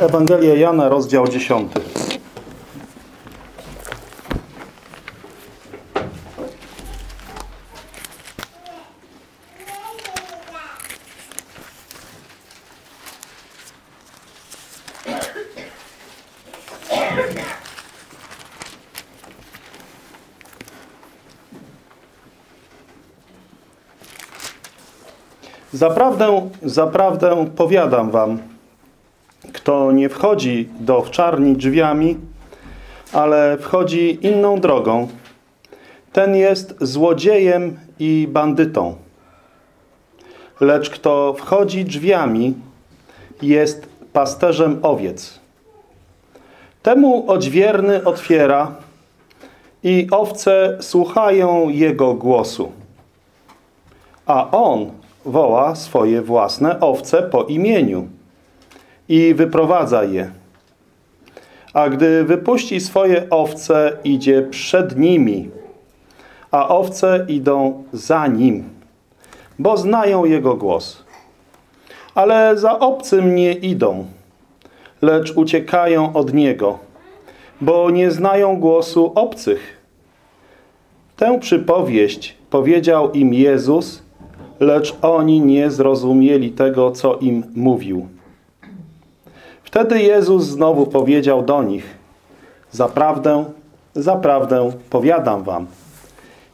Ewangelia Jana, rozdział 10. Zaprawdę, zaprawdę powiadam wam, kto nie wchodzi do owczarni drzwiami, ale wchodzi inną drogą, ten jest złodziejem i bandytą. Lecz kto wchodzi drzwiami, jest pasterzem owiec. Temu odźwierny otwiera i owce słuchają jego głosu. A on woła swoje własne owce po imieniu i wyprowadza je. A gdy wypuści swoje owce, idzie przed nimi, a owce idą za nim, bo znają jego głos. Ale za obcym nie idą, lecz uciekają od niego, bo nie znają głosu obcych. Tę przypowieść powiedział im Jezus, lecz oni nie zrozumieli tego, co im mówił. Wtedy Jezus znowu powiedział do nich, zaprawdę, zaprawdę powiadam wam,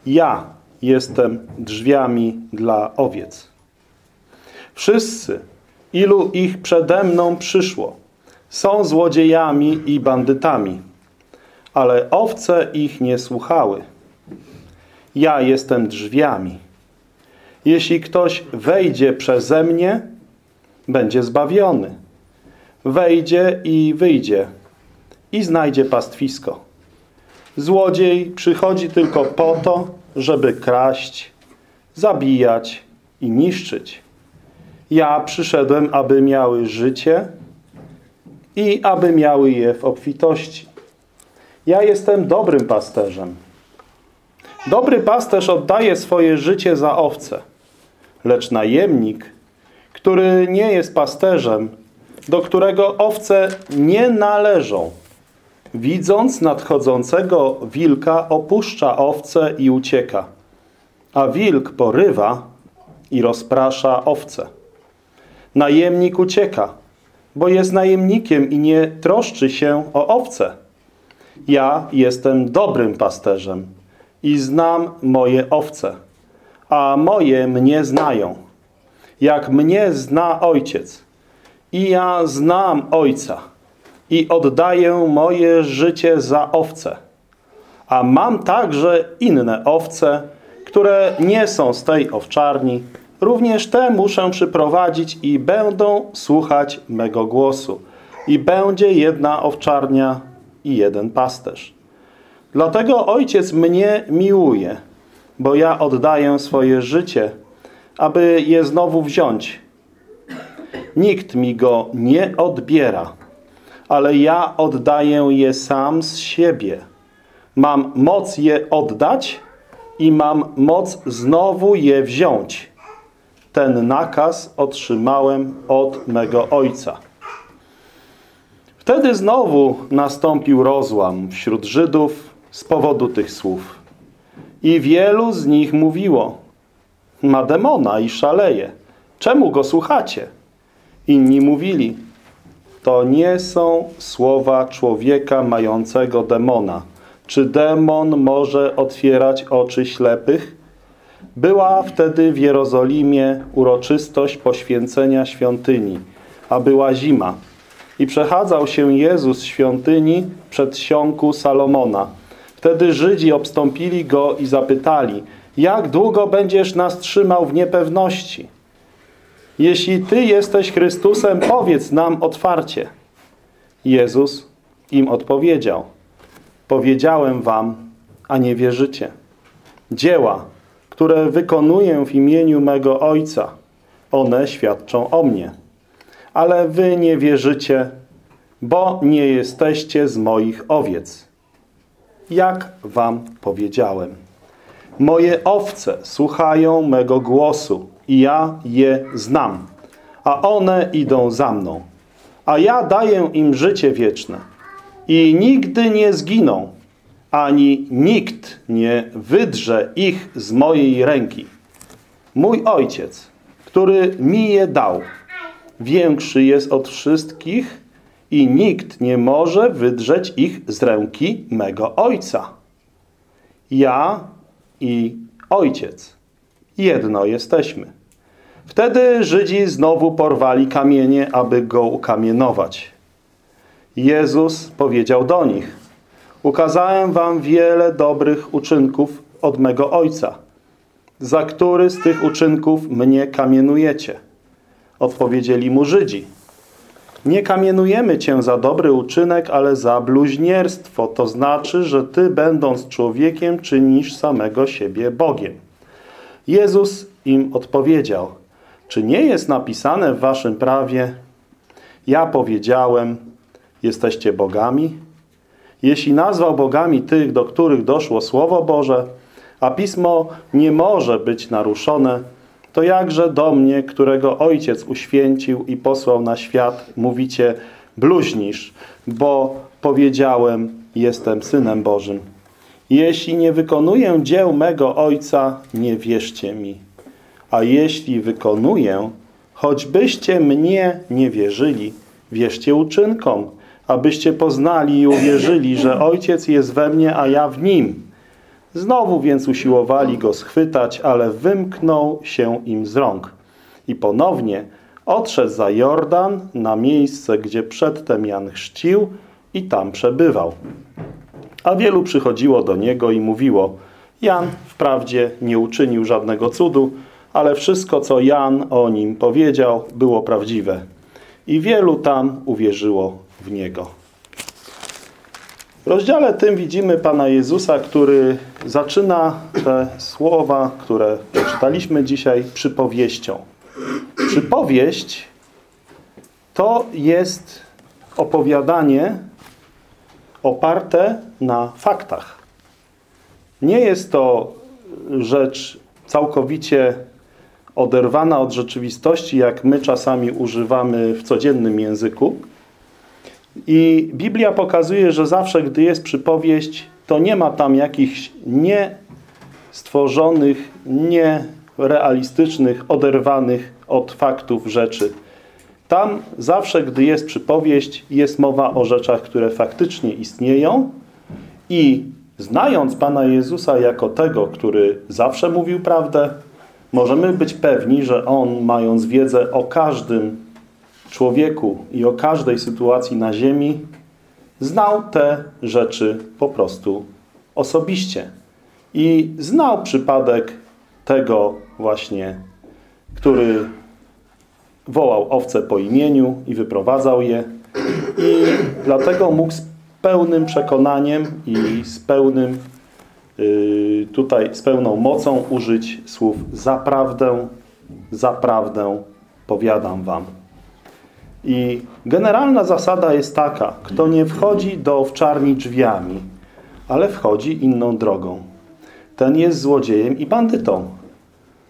ja jestem drzwiami dla owiec. Wszyscy, ilu ich przede mną przyszło, są złodziejami i bandytami, ale owce ich nie słuchały. Ja jestem drzwiami. Jeśli ktoś wejdzie przeze mnie, będzie zbawiony. Wejdzie i wyjdzie i znajdzie pastwisko. Złodziej przychodzi tylko po to, żeby kraść, zabijać i niszczyć. Ja przyszedłem, aby miały życie i aby miały je w obfitości. Ja jestem dobrym pasterzem. Dobry pasterz oddaje swoje życie za owce. Lecz najemnik, który nie jest pasterzem, do którego owce nie należą, widząc nadchodzącego wilka, opuszcza owce i ucieka. A wilk porywa i rozprasza owce. Najemnik ucieka, bo jest najemnikiem i nie troszczy się o owce. Ja jestem dobrym pasterzem i znam moje owce a moje mnie znają, jak mnie zna Ojciec. I ja znam Ojca i oddaję moje życie za owce. A mam także inne owce, które nie są z tej owczarni. Również te muszę przyprowadzić i będą słuchać mego głosu. I będzie jedna owczarnia i jeden pasterz. Dlatego Ojciec mnie miłuje, bo ja oddaję swoje życie, aby je znowu wziąć. Nikt mi go nie odbiera, ale ja oddaję je sam z siebie. Mam moc je oddać i mam moc znowu je wziąć. Ten nakaz otrzymałem od mego Ojca. Wtedy znowu nastąpił rozłam wśród Żydów z powodu tych słów. I wielu z nich mówiło, ma demona i szaleje. Czemu go słuchacie? Inni mówili, to nie są słowa człowieka mającego demona. Czy demon może otwierać oczy ślepych? Była wtedy w Jerozolimie uroczystość poświęcenia świątyni, a była zima. I przechadzał się Jezus świątyni przed siąku Salomona – Wtedy Żydzi obstąpili go i zapytali, jak długo będziesz nas trzymał w niepewności? Jeśli Ty jesteś Chrystusem, powiedz nam otwarcie. Jezus im odpowiedział, powiedziałem wam, a nie wierzycie. Dzieła, które wykonuję w imieniu mego Ojca, one świadczą o mnie. Ale wy nie wierzycie, bo nie jesteście z moich owiec jak wam powiedziałem. Moje owce słuchają mego głosu i ja je znam, a one idą za mną. a ja daję im życie wieczne i nigdy nie zginą, ani nikt nie wydrze ich z mojej ręki. Mój Ojciec, który mi je dał, większy jest od wszystkich i nikt nie może wydrzeć ich z ręki mego Ojca. Ja i Ojciec jedno jesteśmy. Wtedy Żydzi znowu porwali kamienie, aby go ukamienować. Jezus powiedział do nich, ukazałem wam wiele dobrych uczynków od mego Ojca. Za który z tych uczynków mnie kamienujecie? Odpowiedzieli mu Żydzi. Nie kamienujemy cię za dobry uczynek, ale za bluźnierstwo. To znaczy, że ty będąc człowiekiem czynisz samego siebie Bogiem. Jezus im odpowiedział, czy nie jest napisane w waszym prawie, ja powiedziałem, jesteście bogami? Jeśli nazwał bogami tych, do których doszło Słowo Boże, a Pismo nie może być naruszone, to jakże do mnie, którego Ojciec uświęcił i posłał na świat, mówicie, bluźnisz, bo powiedziałem, jestem Synem Bożym. Jeśli nie wykonuję dzieł mego Ojca, nie wierzcie mi. A jeśli wykonuję, choćbyście mnie nie wierzyli, wierzcie uczynkom, abyście poznali i uwierzyli, że Ojciec jest we mnie, a ja w Nim. Znowu więc usiłowali go schwytać, ale wymknął się im z rąk. I ponownie odszedł za Jordan na miejsce, gdzie przedtem Jan chrzcił i tam przebywał. A wielu przychodziło do niego i mówiło, Jan wprawdzie nie uczynił żadnego cudu, ale wszystko, co Jan o nim powiedział, było prawdziwe. I wielu tam uwierzyło w niego. W rozdziale tym widzimy Pana Jezusa, który zaczyna te słowa, które przeczytaliśmy dzisiaj, przypowieścią. Przypowieść to jest opowiadanie oparte na faktach. Nie jest to rzecz całkowicie oderwana od rzeczywistości, jak my czasami używamy w codziennym języku. I Biblia pokazuje, że zawsze, gdy jest przypowieść, to nie ma tam jakichś niestworzonych, nierealistycznych, oderwanych od faktów rzeczy. Tam zawsze, gdy jest przypowieść, jest mowa o rzeczach, które faktycznie istnieją i znając Pana Jezusa jako tego, który zawsze mówił prawdę, możemy być pewni, że On, mając wiedzę o każdym człowieku i o każdej sytuacji na ziemi, znał te rzeczy po prostu osobiście. I znał przypadek tego właśnie, który wołał owce po imieniu i wyprowadzał je. I dlatego mógł z pełnym przekonaniem i z pełnym tutaj z pełną mocą użyć słów zaprawdę, zaprawdę powiadam wam. I generalna zasada jest taka, kto nie wchodzi do owczarni drzwiami, ale wchodzi inną drogą. Ten jest złodziejem i bandytą.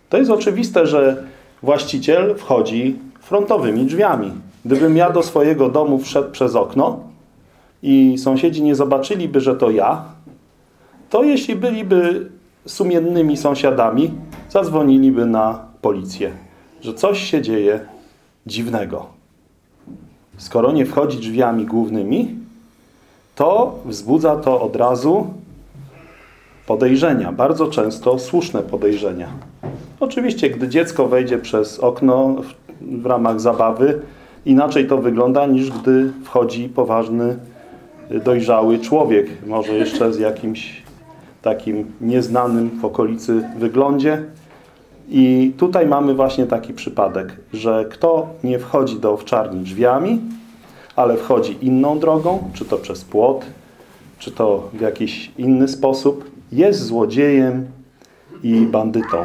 To jest oczywiste, że właściciel wchodzi frontowymi drzwiami. Gdybym ja do swojego domu wszedł przez okno i sąsiedzi nie zobaczyliby, że to ja, to jeśli byliby sumiennymi sąsiadami, zadzwoniliby na policję, że coś się dzieje dziwnego. Skoro nie wchodzi drzwiami głównymi, to wzbudza to od razu podejrzenia, bardzo często słuszne podejrzenia. Oczywiście, gdy dziecko wejdzie przez okno w ramach zabawy, inaczej to wygląda niż gdy wchodzi poważny, dojrzały człowiek, może jeszcze z jakimś takim nieznanym w okolicy wyglądzie. I tutaj mamy właśnie taki przypadek, że kto nie wchodzi do owczarni drzwiami, ale wchodzi inną drogą, czy to przez płot, czy to w jakiś inny sposób, jest złodziejem i bandytą.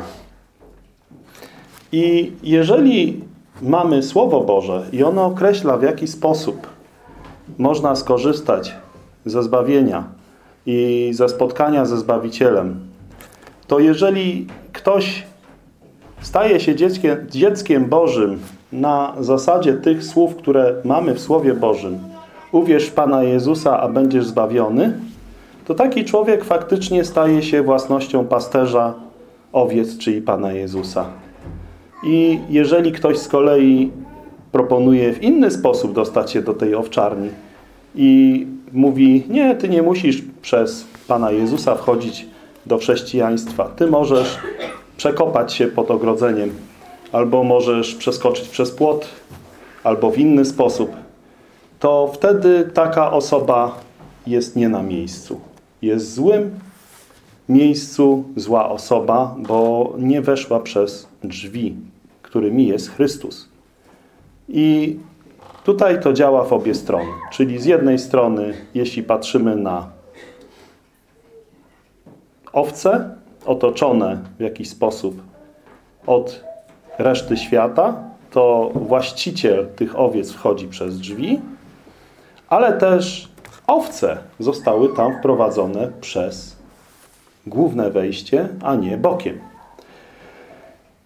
I jeżeli mamy Słowo Boże i ono określa w jaki sposób można skorzystać ze zbawienia i ze spotkania ze Zbawicielem, to jeżeli ktoś staje się dzieckiem, dzieckiem Bożym na zasadzie tych słów, które mamy w Słowie Bożym, uwierz Pana Jezusa, a będziesz zbawiony, to taki człowiek faktycznie staje się własnością pasterza owiec, czyli Pana Jezusa. I jeżeli ktoś z kolei proponuje w inny sposób dostać się do tej owczarni i mówi, nie, ty nie musisz przez Pana Jezusa wchodzić do chrześcijaństwa. Ty możesz przekopać się pod ogrodzeniem, albo możesz przeskoczyć przez płot, albo w inny sposób. To wtedy taka osoba jest nie na miejscu. Jest złym miejscu zła osoba, bo nie weszła przez drzwi, którymi jest Chrystus. I tutaj to działa w obie strony. Czyli z jednej strony, jeśli patrzymy na owce, otoczone w jakiś sposób od reszty świata, to właściciel tych owiec wchodzi przez drzwi, ale też owce zostały tam wprowadzone przez główne wejście, a nie bokiem.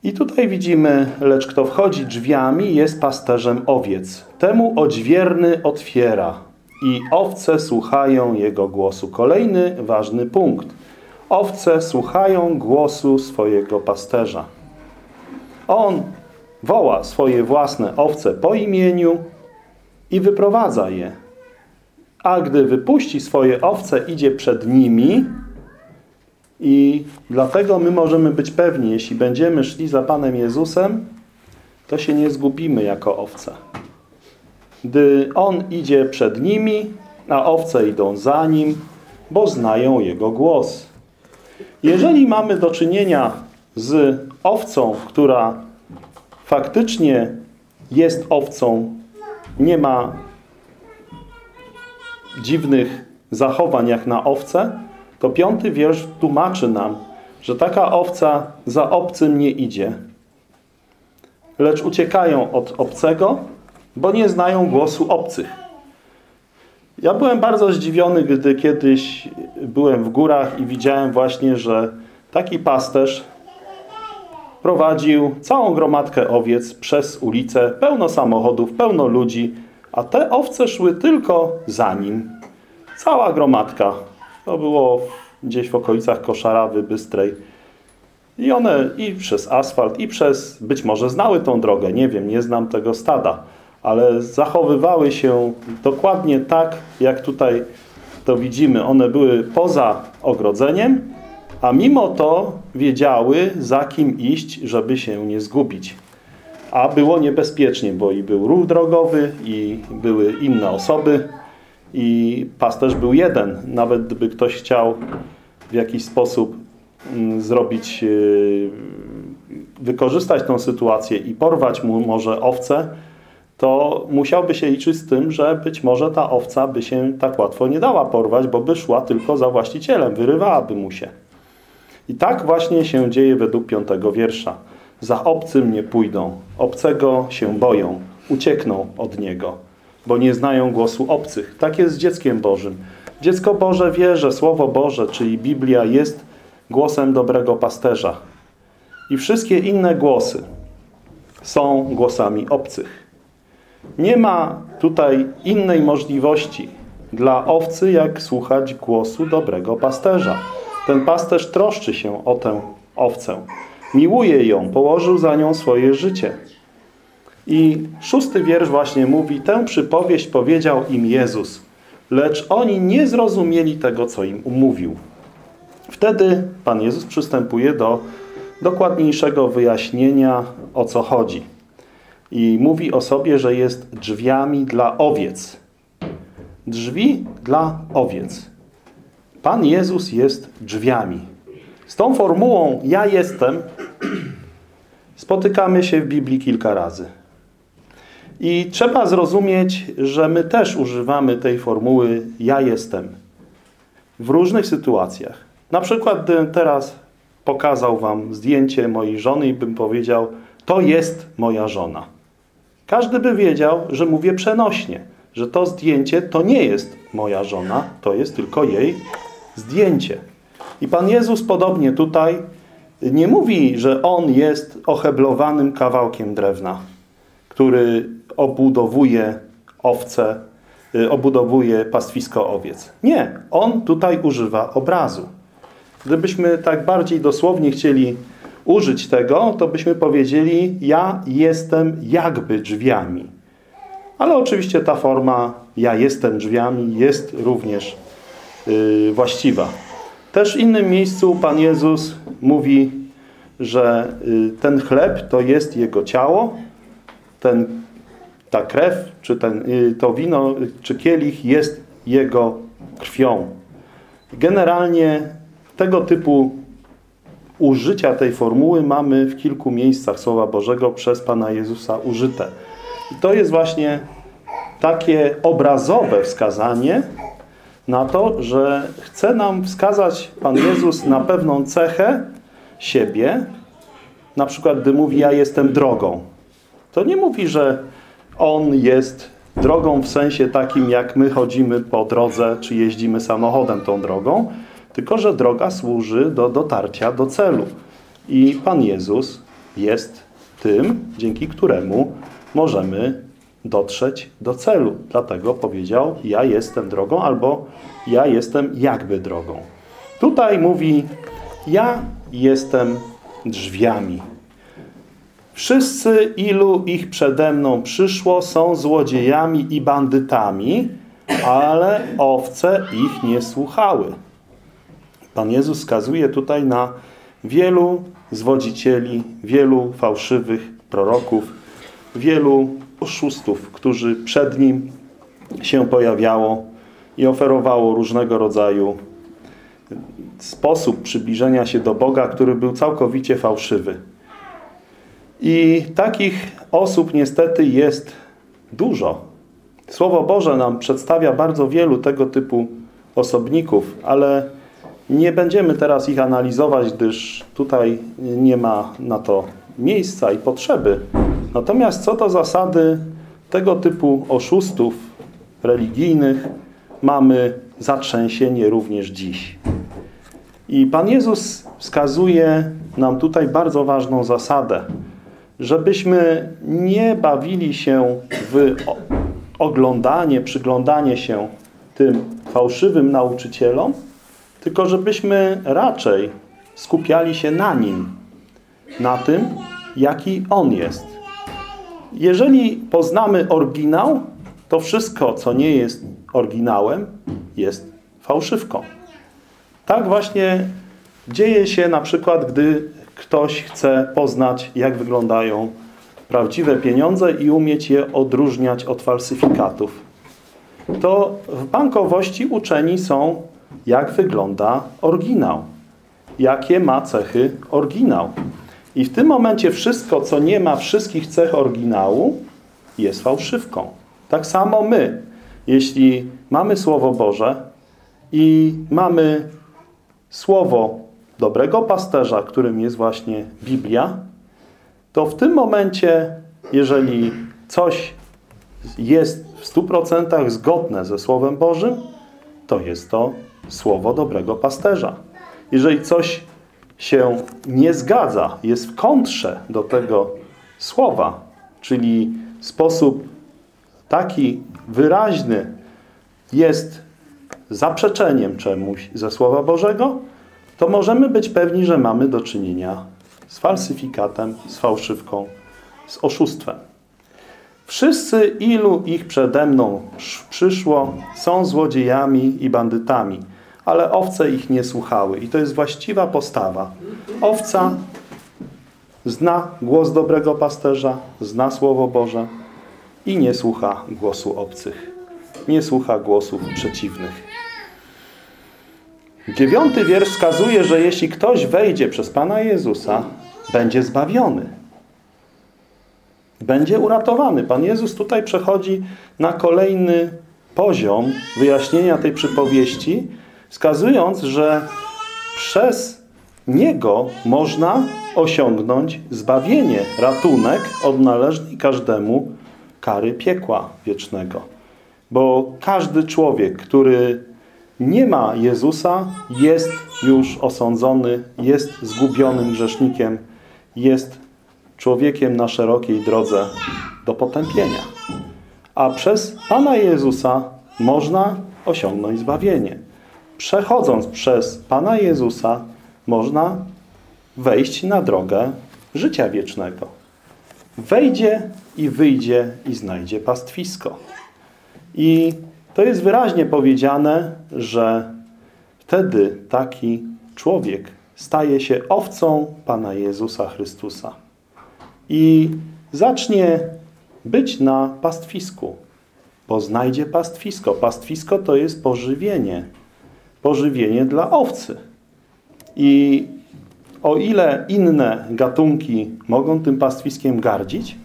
I tutaj widzimy, lecz kto wchodzi drzwiami, jest pasterzem owiec. Temu odźwierny otwiera i owce słuchają jego głosu. Kolejny ważny punkt. Owce słuchają głosu swojego pasterza. On woła swoje własne owce po imieniu i wyprowadza je. A gdy wypuści swoje owce, idzie przed nimi i dlatego my możemy być pewni, jeśli będziemy szli za Panem Jezusem, to się nie zgubimy jako owce. Gdy On idzie przed nimi, a owce idą za Nim, bo znają Jego głos. Jeżeli mamy do czynienia z owcą, która faktycznie jest owcą, nie ma dziwnych zachowań jak na owce, to piąty wiersz tłumaczy nam, że taka owca za obcym nie idzie, lecz uciekają od obcego, bo nie znają głosu obcych. Ja byłem bardzo zdziwiony, gdy kiedyś byłem w górach i widziałem właśnie, że taki pasterz prowadził całą gromadkę owiec przez ulicę, pełno samochodów, pełno ludzi, a te owce szły tylko za nim. Cała gromadka. To było gdzieś w okolicach Koszarawy, Bystrej. I one i przez asfalt, i przez, być może znały tą drogę, nie wiem, nie znam tego stada ale zachowywały się dokładnie tak, jak tutaj to widzimy. One były poza ogrodzeniem, a mimo to wiedziały, za kim iść, żeby się nie zgubić. A było niebezpiecznie, bo i był ruch drogowy, i były inne osoby, i pasterz był jeden. Nawet gdyby ktoś chciał w jakiś sposób mm, zrobić, yy, wykorzystać tą sytuację i porwać mu może owce, to musiałby się liczyć z tym, że być może ta owca by się tak łatwo nie dała porwać, bo by szła tylko za właścicielem, wyrywałaby mu się. I tak właśnie się dzieje według piątego wiersza. Za obcym nie pójdą, obcego się boją, uciekną od niego, bo nie znają głosu obcych. Tak jest z dzieckiem Bożym. Dziecko Boże wie, że Słowo Boże, czyli Biblia jest głosem dobrego pasterza. I wszystkie inne głosy są głosami obcych. Nie ma tutaj innej możliwości dla owcy, jak słuchać głosu dobrego pasterza. Ten pasterz troszczy się o tę owcę. Miłuje ją, położył za nią swoje życie. I szósty wiersz właśnie mówi, tę przypowieść powiedział im Jezus, lecz oni nie zrozumieli tego, co im umówił. Wtedy Pan Jezus przystępuje do dokładniejszego wyjaśnienia, o co chodzi i mówi o sobie, że jest drzwiami dla owiec. Drzwi dla owiec. Pan Jezus jest drzwiami. Z tą formułą ja jestem spotykamy się w Biblii kilka razy. I trzeba zrozumieć, że my też używamy tej formuły ja jestem w różnych sytuacjach. Na przykład gdybym teraz pokazał wam zdjęcie mojej żony i bym powiedział to jest moja żona. Każdy by wiedział, że mówię przenośnie, że to zdjęcie to nie jest moja żona, to jest tylko jej zdjęcie. I Pan Jezus podobnie tutaj nie mówi, że on jest oheblowanym kawałkiem drewna, który obudowuje owce, y, obudowuje pastwisko owiec. Nie, on tutaj używa obrazu. Gdybyśmy tak bardziej dosłownie chcieli użyć tego, to byśmy powiedzieli ja jestem jakby drzwiami. Ale oczywiście ta forma ja jestem drzwiami jest również yy, właściwa. Też w innym miejscu Pan Jezus mówi, że yy, ten chleb to jest Jego ciało, ten, ta krew, czy ten, yy, to wino, czy kielich jest Jego krwią. Generalnie tego typu użycia tej formuły mamy w kilku miejscach Słowa Bożego przez Pana Jezusa użyte. I to jest właśnie takie obrazowe wskazanie na to, że chce nam wskazać Pan Jezus na pewną cechę siebie, na przykład gdy mówi ja jestem drogą. To nie mówi, że On jest drogą w sensie takim, jak my chodzimy po drodze, czy jeździmy samochodem tą drogą, tylko że droga służy do dotarcia do celu. I Pan Jezus jest tym, dzięki któremu możemy dotrzeć do celu. Dlatego powiedział, ja jestem drogą, albo ja jestem jakby drogą. Tutaj mówi, ja jestem drzwiami. Wszyscy, ilu ich przede mną przyszło, są złodziejami i bandytami, ale owce ich nie słuchały. Pan Jezus wskazuje tutaj na wielu zwodzicieli, wielu fałszywych proroków, wielu oszustów, którzy przed Nim się pojawiało i oferowało różnego rodzaju sposób przybliżenia się do Boga, który był całkowicie fałszywy. I takich osób niestety jest dużo. Słowo Boże nam przedstawia bardzo wielu tego typu osobników, ale nie będziemy teraz ich analizować, gdyż tutaj nie ma na to miejsca i potrzeby. Natomiast co do zasady tego typu oszustów religijnych mamy zatrzęsienie również dziś. I Pan Jezus wskazuje nam tutaj bardzo ważną zasadę, żebyśmy nie bawili się w oglądanie, przyglądanie się tym fałszywym nauczycielom, tylko żebyśmy raczej skupiali się na Nim, na tym, jaki On jest. Jeżeli poznamy oryginał, to wszystko, co nie jest oryginałem, jest fałszywką. Tak właśnie dzieje się na przykład, gdy ktoś chce poznać, jak wyglądają prawdziwe pieniądze i umieć je odróżniać od falsyfikatów. To w bankowości uczeni są jak wygląda oryginał. Jakie ma cechy oryginał. I w tym momencie wszystko, co nie ma wszystkich cech oryginału, jest fałszywką. Tak samo my, jeśli mamy Słowo Boże i mamy Słowo dobrego pasterza, którym jest właśnie Biblia, to w tym momencie, jeżeli coś jest w stu procentach zgodne ze Słowem Bożym, to jest to słowo dobrego pasterza. Jeżeli coś się nie zgadza, jest w kontrze do tego słowa, czyli sposób taki wyraźny jest zaprzeczeniem czemuś ze Słowa Bożego, to możemy być pewni, że mamy do czynienia z falsyfikatem, z fałszywką, z oszustwem. Wszyscy, ilu ich przede mną przyszło, są złodziejami i bandytami, ale owce ich nie słuchały. I to jest właściwa postawa. Owca zna głos dobrego pasterza, zna Słowo Boże i nie słucha głosu obcych. Nie słucha głosów przeciwnych. Dziewiąty wiersz wskazuje, że jeśli ktoś wejdzie przez Pana Jezusa, będzie zbawiony będzie uratowany. Pan Jezus tutaj przechodzi na kolejny poziom wyjaśnienia tej przypowieści, wskazując, że przez Niego można osiągnąć zbawienie, ratunek od należnej każdemu kary piekła wiecznego. Bo każdy człowiek, który nie ma Jezusa, jest już osądzony, jest zgubionym grzesznikiem, jest człowiekiem na szerokiej drodze do potępienia. A przez Pana Jezusa można osiągnąć zbawienie. Przechodząc przez Pana Jezusa można wejść na drogę życia wiecznego. Wejdzie i wyjdzie i znajdzie pastwisko. I to jest wyraźnie powiedziane, że wtedy taki człowiek staje się owcą Pana Jezusa Chrystusa i zacznie być na pastwisku, bo znajdzie pastwisko. Pastwisko to jest pożywienie. Pożywienie dla owcy. I o ile inne gatunki mogą tym pastwiskiem gardzić,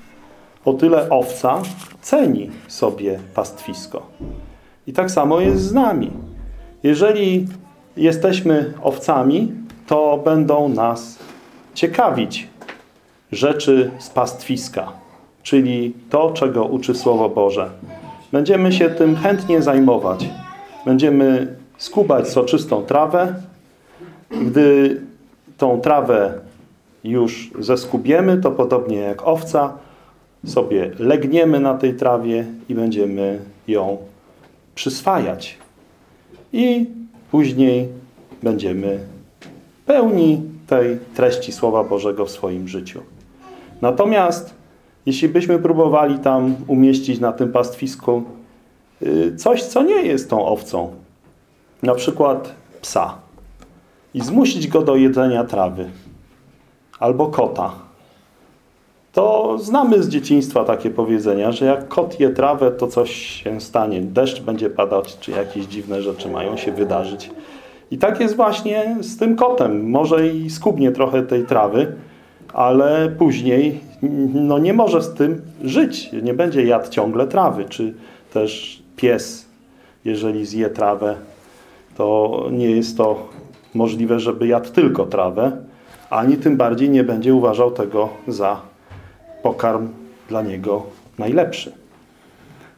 o tyle owca ceni sobie pastwisko. I tak samo jest z nami. Jeżeli jesteśmy owcami, to będą nas ciekawić rzeczy z pastwiska, czyli to, czego uczy Słowo Boże. Będziemy się tym chętnie zajmować. Będziemy skubać soczystą trawę. Gdy tą trawę już zeskubiemy, to podobnie jak owca, sobie legniemy na tej trawie i będziemy ją przyswajać. I później będziemy pełni tej treści Słowa Bożego w swoim życiu. Natomiast jeśli byśmy próbowali tam umieścić na tym pastwisku y, coś, co nie jest tą owcą, na przykład psa i zmusić go do jedzenia trawy albo kota, to znamy z dzieciństwa takie powiedzenia, że jak kot je trawę, to coś się stanie. Deszcz będzie padać, czy jakieś dziwne rzeczy mają się wydarzyć. I tak jest właśnie z tym kotem. Może i skubnie trochę tej trawy, ale później no nie może z tym żyć. Nie będzie jadł ciągle trawy, czy też pies, jeżeli zje trawę, to nie jest to możliwe, żeby jadł tylko trawę, ani tym bardziej nie będzie uważał tego za pokarm dla niego najlepszy.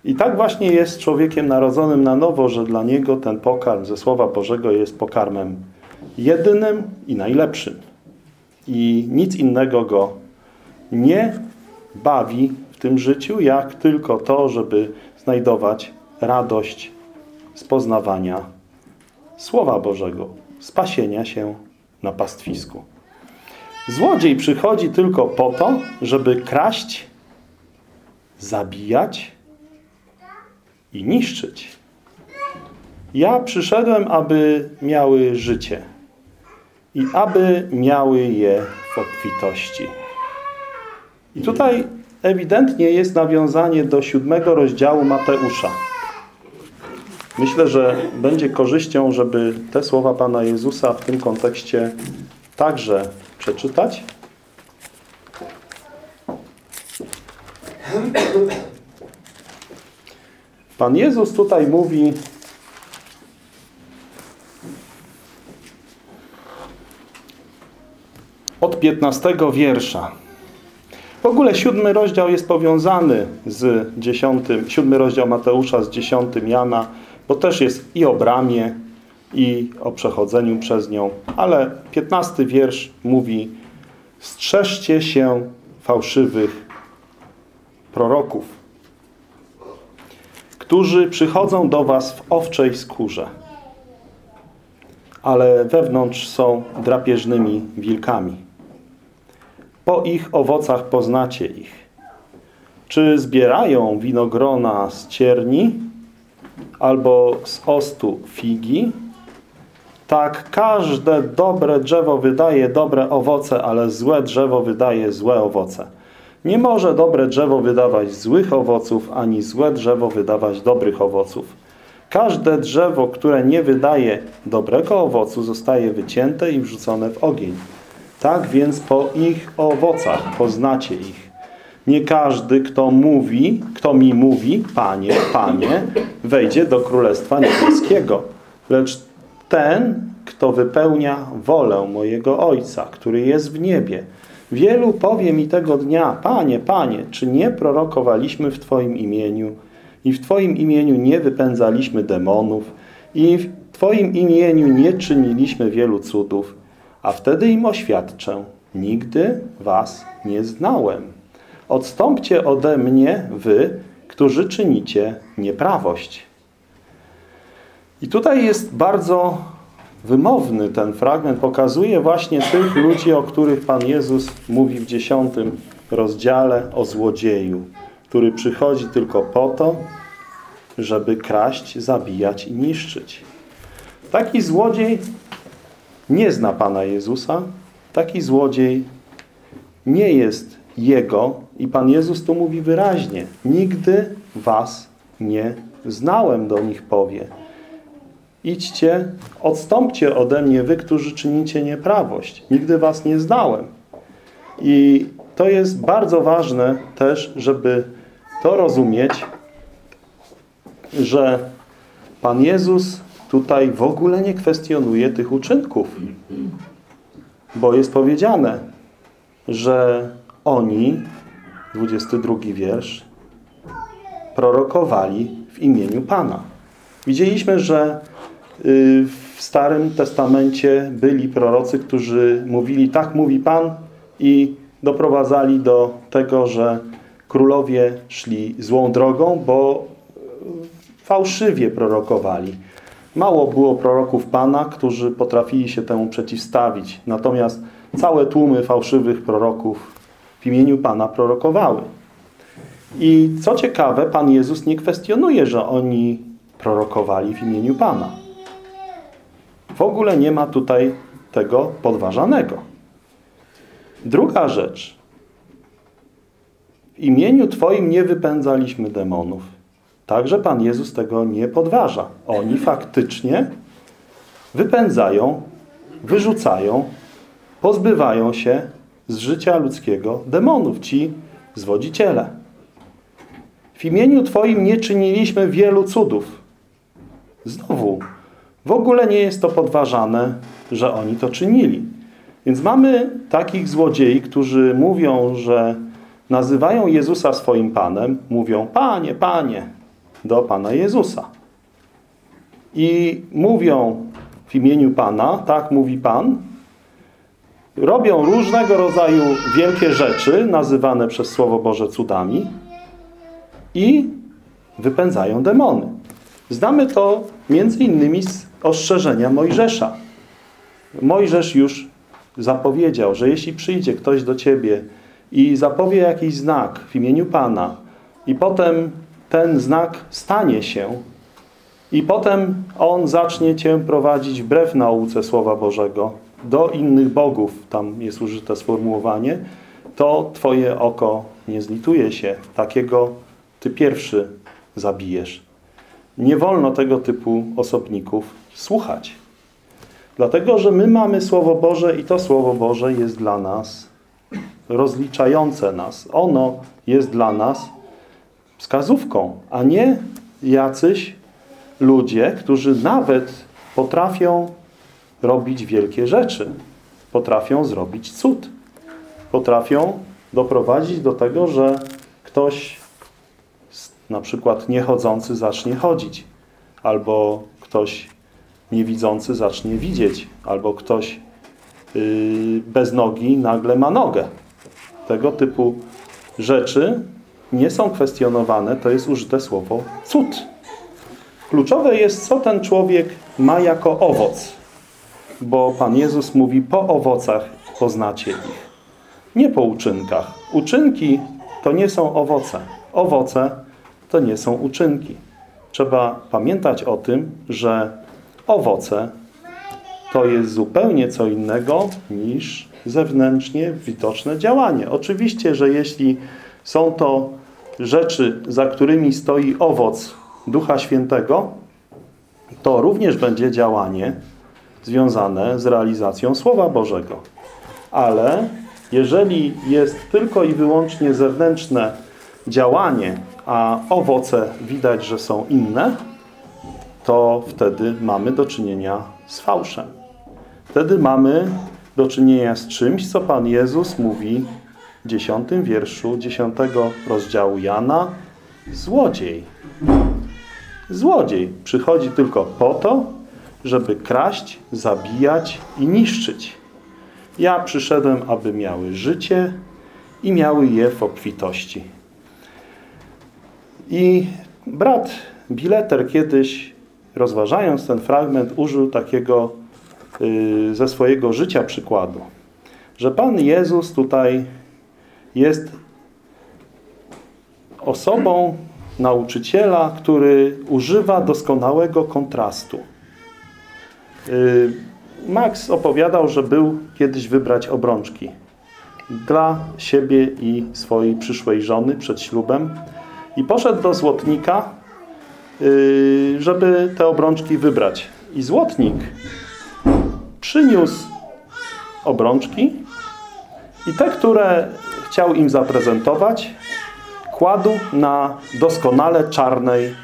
I tak właśnie jest człowiekiem narodzonym na nowo, że dla niego ten pokarm ze Słowa Bożego jest pokarmem jedynym i najlepszym. I nic innego go nie bawi w tym życiu, jak tylko to, żeby znajdować radość z poznawania Słowa Bożego, spasienia się na pastwisku. Złodziej przychodzi tylko po to, żeby kraść, zabijać i niszczyć. Ja przyszedłem, aby miały życie i aby miały je w obfitości. I tutaj ewidentnie jest nawiązanie do siódmego rozdziału Mateusza. Myślę, że będzie korzyścią, żeby te słowa Pana Jezusa w tym kontekście także przeczytać. Pan Jezus tutaj mówi od 15 wiersza. W ogóle siódmy rozdział jest powiązany z dziesiątym, siódmy rozdział Mateusza z dziesiątym Jana, bo też jest i o bramie, i o przechodzeniu przez nią. Ale 15 wiersz mówi strzeżcie się fałszywych proroków, którzy przychodzą do was w owczej skórze, ale wewnątrz są drapieżnymi wilkami. Po ich owocach poznacie ich. Czy zbierają winogrona z cierni albo z ostu figi, tak, każde dobre drzewo wydaje dobre owoce, ale złe drzewo wydaje złe owoce. Nie może dobre drzewo wydawać złych owoców, ani złe drzewo wydawać dobrych owoców. Każde drzewo, które nie wydaje dobrego owocu, zostaje wycięte i wrzucone w ogień. Tak więc po ich owocach poznacie ich. Nie każdy, kto mówi, kto mi mówi, Panie, Panie, wejdzie do Królestwa Niebieskiego, lecz ten, kto wypełnia wolę mojego Ojca, który jest w niebie. Wielu powie mi tego dnia, Panie, Panie, czy nie prorokowaliśmy w Twoim imieniu i w Twoim imieniu nie wypędzaliśmy demonów i w Twoim imieniu nie czyniliśmy wielu cudów, a wtedy im oświadczę, nigdy was nie znałem. Odstąpcie ode mnie wy, którzy czynicie nieprawość. I tutaj jest bardzo wymowny ten fragment. Pokazuje właśnie tych ludzi, o których Pan Jezus mówi w dziesiątym rozdziale o złodzieju, który przychodzi tylko po to, żeby kraść, zabijać i niszczyć. Taki złodziej nie zna Pana Jezusa, taki złodziej nie jest Jego i Pan Jezus tu mówi wyraźnie, nigdy was nie znałem, do nich powie. Idźcie, odstąpcie ode mnie, wy, którzy czynicie nieprawość. Nigdy was nie znałem. I to jest bardzo ważne też, żeby to rozumieć, że Pan Jezus tutaj w ogóle nie kwestionuje tych uczynków. Bo jest powiedziane, że oni, 22 wiersz, prorokowali w imieniu Pana. Widzieliśmy, że w Starym Testamencie byli prorocy, którzy mówili, tak mówi Pan i doprowadzali do tego, że królowie szli złą drogą, bo fałszywie prorokowali. Mało było proroków Pana, którzy potrafili się temu przeciwstawić. Natomiast całe tłumy fałszywych proroków w imieniu Pana prorokowały. I co ciekawe, Pan Jezus nie kwestionuje, że oni prorokowali w imieniu Pana. W ogóle nie ma tutaj tego podważanego. Druga rzecz. W imieniu Twoim nie wypędzaliśmy demonów. Także Pan Jezus tego nie podważa. Oni faktycznie wypędzają, wyrzucają, pozbywają się z życia ludzkiego demonów, ci zwodziciele. W imieniu Twoim nie czyniliśmy wielu cudów. Znowu, w ogóle nie jest to podważane, że oni to czynili. Więc mamy takich złodziei, którzy mówią, że nazywają Jezusa swoim Panem, mówią Panie, Panie, do Pana Jezusa. I mówią w imieniu Pana, tak mówi Pan, robią różnego rodzaju wielkie rzeczy, nazywane przez Słowo Boże cudami i wypędzają demony. Znamy to między innymi z ostrzeżenia Mojżesza. Mojżesz już zapowiedział, że jeśli przyjdzie ktoś do ciebie i zapowie jakiś znak w imieniu Pana i potem ten znak stanie się i potem on zacznie cię prowadzić wbrew nauce Słowa Bożego do innych bogów, tam jest użyte sformułowanie, to twoje oko nie zlituje się. Takiego ty pierwszy zabijesz. Nie wolno tego typu osobników słuchać. Dlatego, że my mamy Słowo Boże i to Słowo Boże jest dla nas rozliczające nas. Ono jest dla nas wskazówką, a nie jacyś ludzie, którzy nawet potrafią robić wielkie rzeczy. Potrafią zrobić cud. Potrafią doprowadzić do tego, że ktoś na przykład niechodzący zacznie chodzić, albo ktoś niewidzący zacznie widzieć, albo ktoś yy, bez nogi nagle ma nogę. Tego typu rzeczy nie są kwestionowane, to jest użyte słowo cud. Kluczowe jest, co ten człowiek ma jako owoc. Bo Pan Jezus mówi, po owocach poznacie ich. Nie po uczynkach. Uczynki to nie są owoce. Owoce to nie są uczynki. Trzeba pamiętać o tym, że owoce to jest zupełnie co innego niż zewnętrznie widoczne działanie. Oczywiście, że jeśli są to rzeczy, za którymi stoi owoc Ducha Świętego, to również będzie działanie związane z realizacją Słowa Bożego. Ale jeżeli jest tylko i wyłącznie zewnętrzne działanie, a owoce widać, że są inne, to wtedy mamy do czynienia z fałszem. Wtedy mamy do czynienia z czymś, co Pan Jezus mówi w dziesiątym wierszu dziesiątego rozdziału Jana. Złodziej. Złodziej przychodzi tylko po to, żeby kraść, zabijać i niszczyć. Ja przyszedłem, aby miały życie i miały je w obfitości. I brat Bileter kiedyś, rozważając ten fragment, użył takiego yy, ze swojego życia przykładu, że Pan Jezus tutaj jest osobą nauczyciela, który używa doskonałego kontrastu. Yy, Max opowiadał, że był kiedyś wybrać obrączki dla siebie i swojej przyszłej żony przed ślubem i poszedł do złotnika, żeby te obrączki wybrać. I złotnik przyniósł obrączki i te, które chciał im zaprezentować, kładł na doskonale czarnej,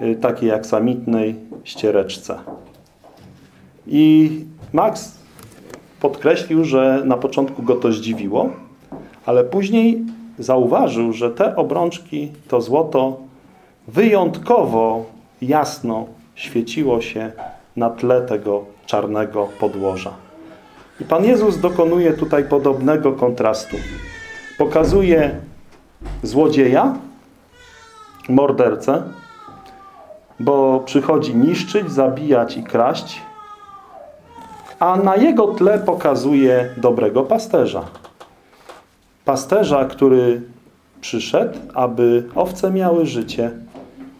yy, takiej aksamitnej ściereczce. I Max podkreślił, że na początku go to zdziwiło, ale później zauważył, że te obrączki, to złoto wyjątkowo jasno świeciło się na tle tego czarnego podłoża. I Pan Jezus dokonuje tutaj podobnego kontrastu. Pokazuje złodzieja, mordercę, bo przychodzi niszczyć, zabijać i kraść, a na jego tle pokazuje dobrego pasterza. Pasterza, który przyszedł, aby owce miały życie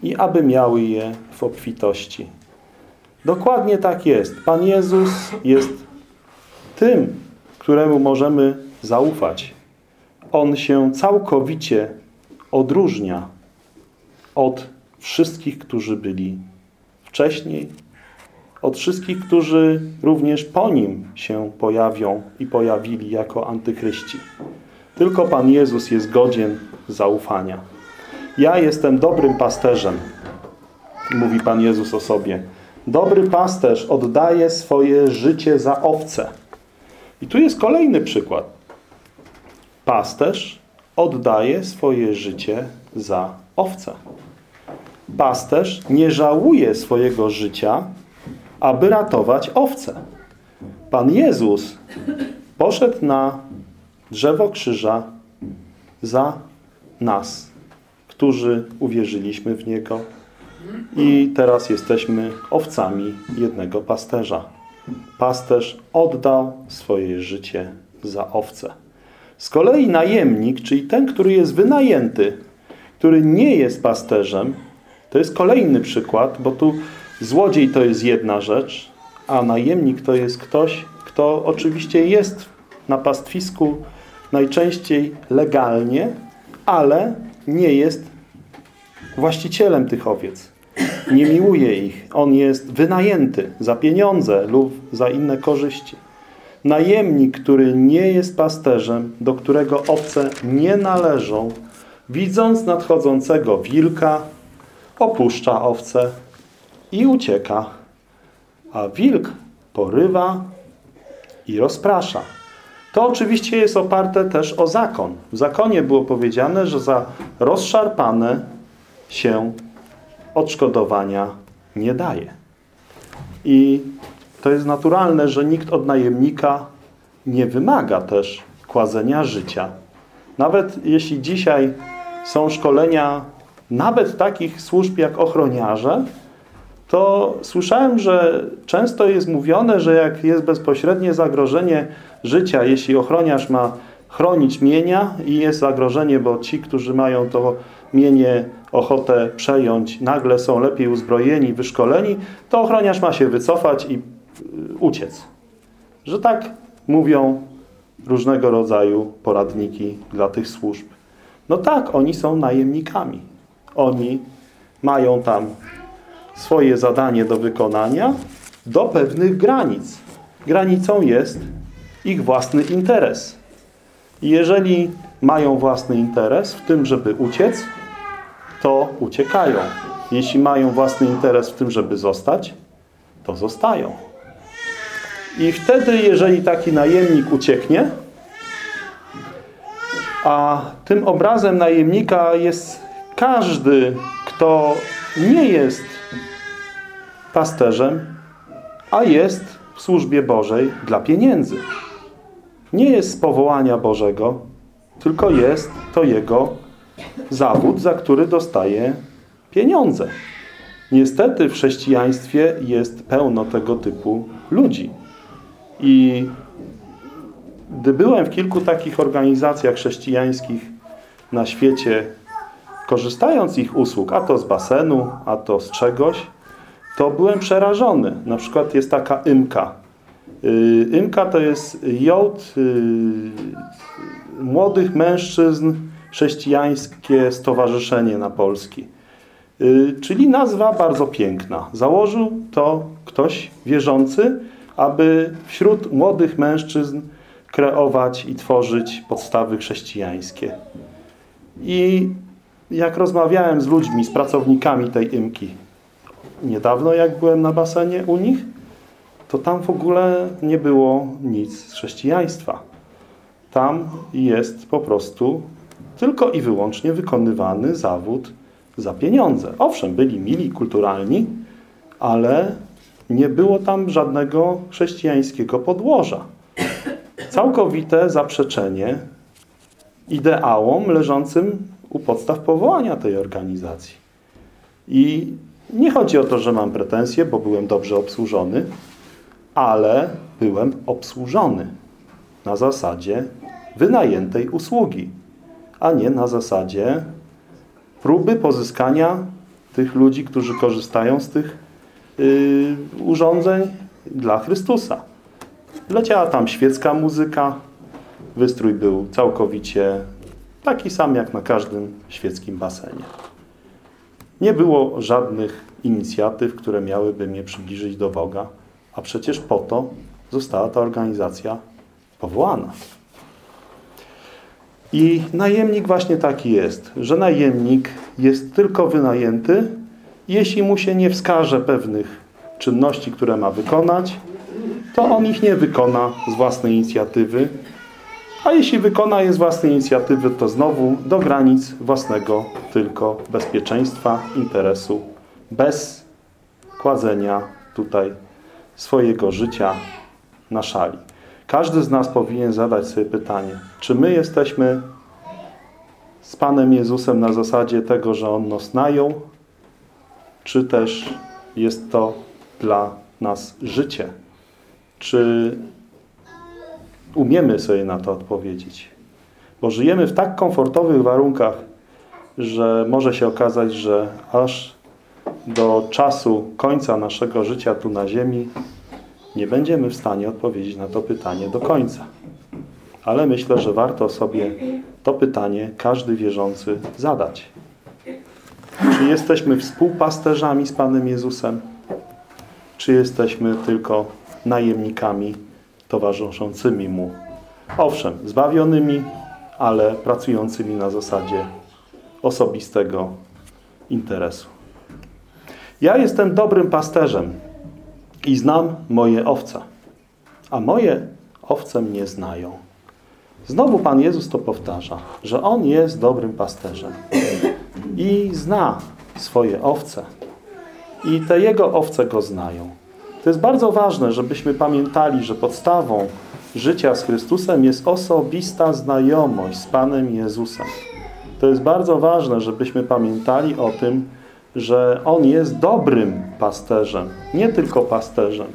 i aby miały je w obfitości. Dokładnie tak jest. Pan Jezus jest tym, któremu możemy zaufać. On się całkowicie odróżnia od wszystkich, którzy byli wcześniej, od wszystkich, którzy również po nim się pojawią i pojawili jako antychryści. Tylko Pan Jezus jest godzien zaufania. Ja jestem dobrym pasterzem, mówi Pan Jezus o sobie. Dobry pasterz oddaje swoje życie za owce. I tu jest kolejny przykład. Pasterz oddaje swoje życie za owce. Pasterz nie żałuje swojego życia, aby ratować owce. Pan Jezus poszedł na drzewo krzyża za nas, którzy uwierzyliśmy w Niego i teraz jesteśmy owcami jednego pasterza. Pasterz oddał swoje życie za owce. Z kolei najemnik, czyli ten, który jest wynajęty, który nie jest pasterzem, to jest kolejny przykład, bo tu złodziej to jest jedna rzecz, a najemnik to jest ktoś, kto oczywiście jest na pastwisku najczęściej legalnie, ale nie jest właścicielem tych owiec. Nie miłuje ich. On jest wynajęty za pieniądze lub za inne korzyści. Najemnik, który nie jest pasterzem, do którego owce nie należą, widząc nadchodzącego wilka, opuszcza owce i ucieka. A wilk porywa i rozprasza. To oczywiście jest oparte też o zakon. W zakonie było powiedziane, że za rozszarpane się odszkodowania nie daje. I to jest naturalne, że nikt od najemnika nie wymaga też kładzenia życia. Nawet jeśli dzisiaj są szkolenia nawet takich służb jak ochroniarze, to słyszałem, że często jest mówione, że jak jest bezpośrednie zagrożenie życia, jeśli ochroniarz ma chronić mienia i jest zagrożenie, bo ci, którzy mają to mienie ochotę przejąć, nagle są lepiej uzbrojeni, wyszkoleni, to ochroniarz ma się wycofać i y, uciec. Że tak mówią różnego rodzaju poradniki dla tych służb. No tak, oni są najemnikami. Oni mają tam swoje zadanie do wykonania do pewnych granic. Granicą jest ich własny interes. I jeżeli mają własny interes w tym, żeby uciec, to uciekają. Jeśli mają własny interes w tym, żeby zostać, to zostają. I wtedy, jeżeli taki najemnik ucieknie, a tym obrazem najemnika jest każdy, to nie jest pasterzem, a jest w służbie Bożej dla pieniędzy. Nie jest z powołania Bożego, tylko jest to jego zawód, za który dostaje pieniądze. Niestety w chrześcijaństwie jest pełno tego typu ludzi. I gdy byłem w kilku takich organizacjach chrześcijańskich na świecie, korzystając z ich usług, a to z basenu, a to z czegoś, to byłem przerażony. Na przykład jest taka Ymka. Ymka to jest jołd młodych mężczyzn chrześcijańskie stowarzyszenie na Polski. Czyli nazwa bardzo piękna. Założył to ktoś wierzący, aby wśród młodych mężczyzn kreować i tworzyć podstawy chrześcijańskie. I jak rozmawiałem z ludźmi, z pracownikami tej Ymki, niedawno jak byłem na basenie u nich, to tam w ogóle nie było nic z chrześcijaństwa. Tam jest po prostu tylko i wyłącznie wykonywany zawód za pieniądze. Owszem, byli mili, kulturalni, ale nie było tam żadnego chrześcijańskiego podłoża. Całkowite zaprzeczenie ideałom leżącym u podstaw powołania tej organizacji. I nie chodzi o to, że mam pretensje, bo byłem dobrze obsłużony, ale byłem obsłużony na zasadzie wynajętej usługi, a nie na zasadzie próby pozyskania tych ludzi, którzy korzystają z tych yy, urządzeń dla Chrystusa. Leciała tam świecka muzyka, wystrój był całkowicie taki sam jak na każdym świeckim basenie. Nie było żadnych inicjatyw, które miałyby mnie przybliżyć do Boga, a przecież po to została ta organizacja powołana. I najemnik właśnie taki jest, że najemnik jest tylko wynajęty, jeśli mu się nie wskaże pewnych czynności, które ma wykonać, to on ich nie wykona z własnej inicjatywy, a jeśli wykona je z własnej inicjatywy, to znowu do granic własnego tylko bezpieczeństwa, interesu, bez kładzenia tutaj swojego życia na szali. Każdy z nas powinien zadać sobie pytanie, czy my jesteśmy z Panem Jezusem na zasadzie tego, że On nas najął, czy też jest to dla nas życie? Czy umiemy sobie na to odpowiedzieć? Bo żyjemy w tak komfortowych warunkach, że może się okazać, że aż do czasu końca naszego życia tu na ziemi nie będziemy w stanie odpowiedzieć na to pytanie do końca. Ale myślę, że warto sobie to pytanie każdy wierzący zadać. Czy jesteśmy współpasterzami z Panem Jezusem? Czy jesteśmy tylko najemnikami towarzyszącymi Mu? Owszem, zbawionymi, ale pracującymi na zasadzie osobistego interesu. Ja jestem dobrym pasterzem i znam moje owce, a moje owce mnie znają. Znowu Pan Jezus to powtarza, że On jest dobrym pasterzem i zna swoje owce i te Jego owce Go znają. To jest bardzo ważne, żebyśmy pamiętali, że podstawą życia z Chrystusem jest osobista znajomość z Panem Jezusem. To jest bardzo ważne, żebyśmy pamiętali o tym, że On jest dobrym pasterzem, nie tylko pasterzem.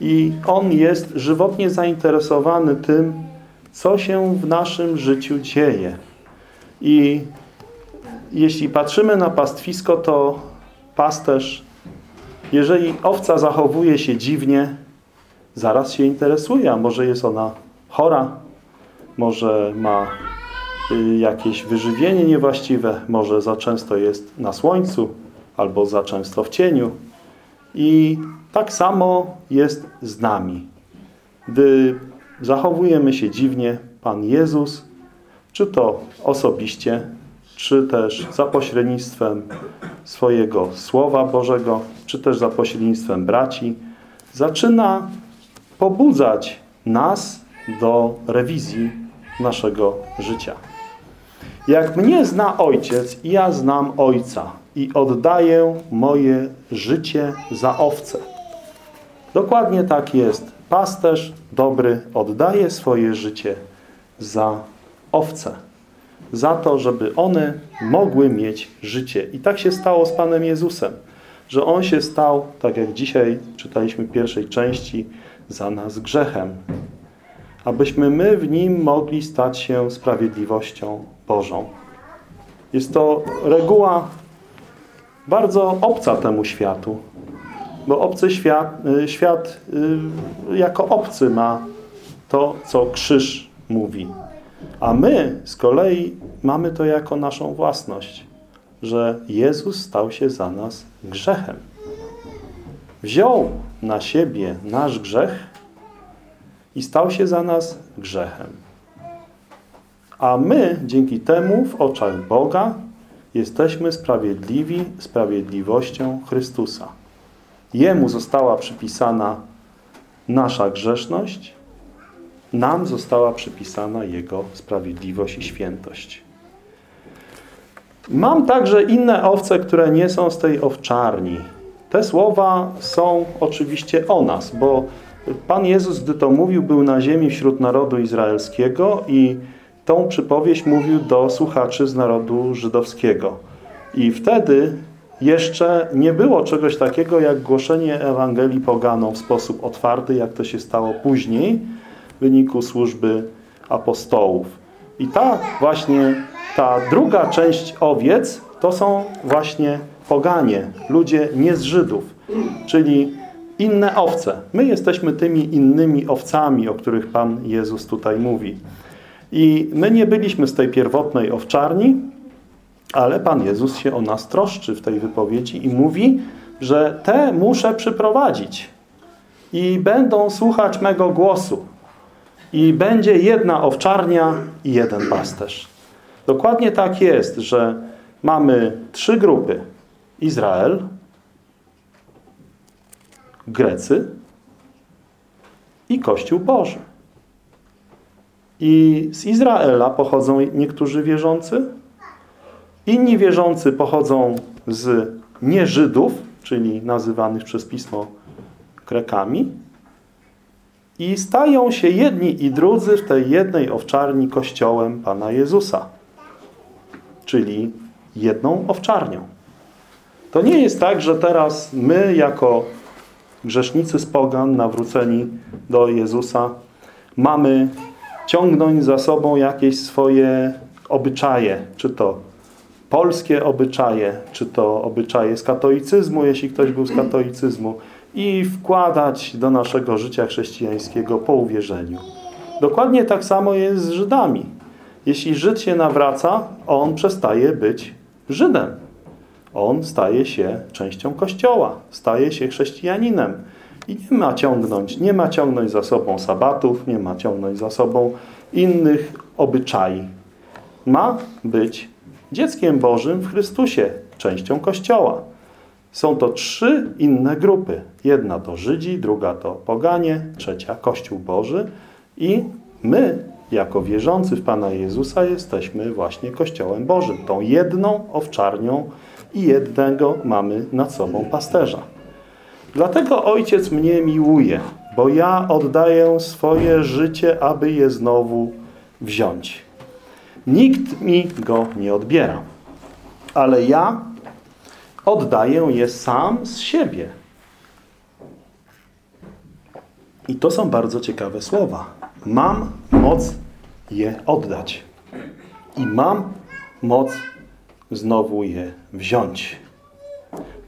I On jest żywotnie zainteresowany tym, co się w naszym życiu dzieje. I jeśli patrzymy na pastwisko, to pasterz, jeżeli owca zachowuje się dziwnie, zaraz się interesuje, a może jest ona chora, może ma y, jakieś wyżywienie niewłaściwe, może za często jest na słońcu albo za często w cieniu. I tak samo jest z nami. Gdy zachowujemy się dziwnie, Pan Jezus, czy to osobiście, czy też za pośrednictwem swojego Słowa Bożego, czy też za pośrednictwem braci, zaczyna pobudzać nas do rewizji naszego życia. Jak mnie zna Ojciec i ja znam Ojca, i oddaję moje życie za owce. Dokładnie tak jest. Pasterz dobry oddaje swoje życie za owce. Za to, żeby one mogły mieć życie. I tak się stało z Panem Jezusem. Że On się stał, tak jak dzisiaj czytaliśmy w pierwszej części, za nas grzechem. Abyśmy my w Nim mogli stać się sprawiedliwością Bożą. Jest to reguła bardzo obca temu światu. Bo obcy świat, y, świat y, jako obcy ma to, co krzyż mówi. A my z kolei mamy to jako naszą własność, że Jezus stał się za nas grzechem. Wziął na siebie nasz grzech i stał się za nas grzechem. A my dzięki temu w oczach Boga jesteśmy sprawiedliwi sprawiedliwością Chrystusa. Jemu została przypisana nasza grzeszność, nam została przypisana Jego sprawiedliwość i świętość. Mam także inne owce, które nie są z tej owczarni. Te słowa są oczywiście o nas, bo Pan Jezus, gdy to mówił, był na ziemi wśród narodu izraelskiego i tą przypowieść mówił do słuchaczy z narodu żydowskiego. I wtedy jeszcze nie było czegoś takiego jak głoszenie Ewangelii poganom w sposób otwarty, jak to się stało później w wyniku służby apostołów. I ta właśnie, ta druga część owiec to są właśnie poganie, ludzie nie z Żydów, czyli inne owce. My jesteśmy tymi innymi owcami, o których Pan Jezus tutaj mówi. I my nie byliśmy z tej pierwotnej owczarni, ale Pan Jezus się o nas troszczy w tej wypowiedzi i mówi, że te muszę przyprowadzić i będą słuchać mego głosu. I będzie jedna owczarnia i jeden pasterz. Dokładnie tak jest, że mamy trzy grupy. Izrael, Grecy i Kościół Boży. I z Izraela pochodzą niektórzy wierzący, inni wierzący pochodzą z nieżydów, czyli nazywanych przez Pismo Krekami i stają się jedni i drudzy w tej jednej owczarni Kościołem Pana Jezusa, czyli jedną owczarnią. To nie jest tak, że teraz my jako grzesznicy z pogan nawróceni do Jezusa mamy ciągnąć za sobą jakieś swoje obyczaje, czy to polskie obyczaje, czy to obyczaje z katolicyzmu, jeśli ktoś był z katolicyzmu i wkładać do naszego życia chrześcijańskiego po uwierzeniu. Dokładnie tak samo jest z Żydami. Jeśli Żyd się nawraca, on przestaje być Żydem. On staje się częścią Kościoła, staje się chrześcijaninem. I nie ma ciągnąć, nie ma ciągnąć za sobą sabatów, nie ma ciągnąć za sobą innych obyczai. Ma być dzieckiem Bożym w Chrystusie, częścią Kościoła. Są to trzy inne grupy. Jedna to Żydzi, druga to poganie, trzecia Kościół Boży i my, jako wierzący w Pana Jezusa, jesteśmy właśnie Kościołem Bożym. Tą jedną owczarnią i jednego mamy nad sobą pasterza. Dlatego Ojciec mnie miłuje, bo ja oddaję swoje życie, aby je znowu wziąć. Nikt mi go nie odbiera, ale ja oddaję je sam z siebie. I to są bardzo ciekawe słowa. Mam moc je oddać. I mam moc znowu je wziąć.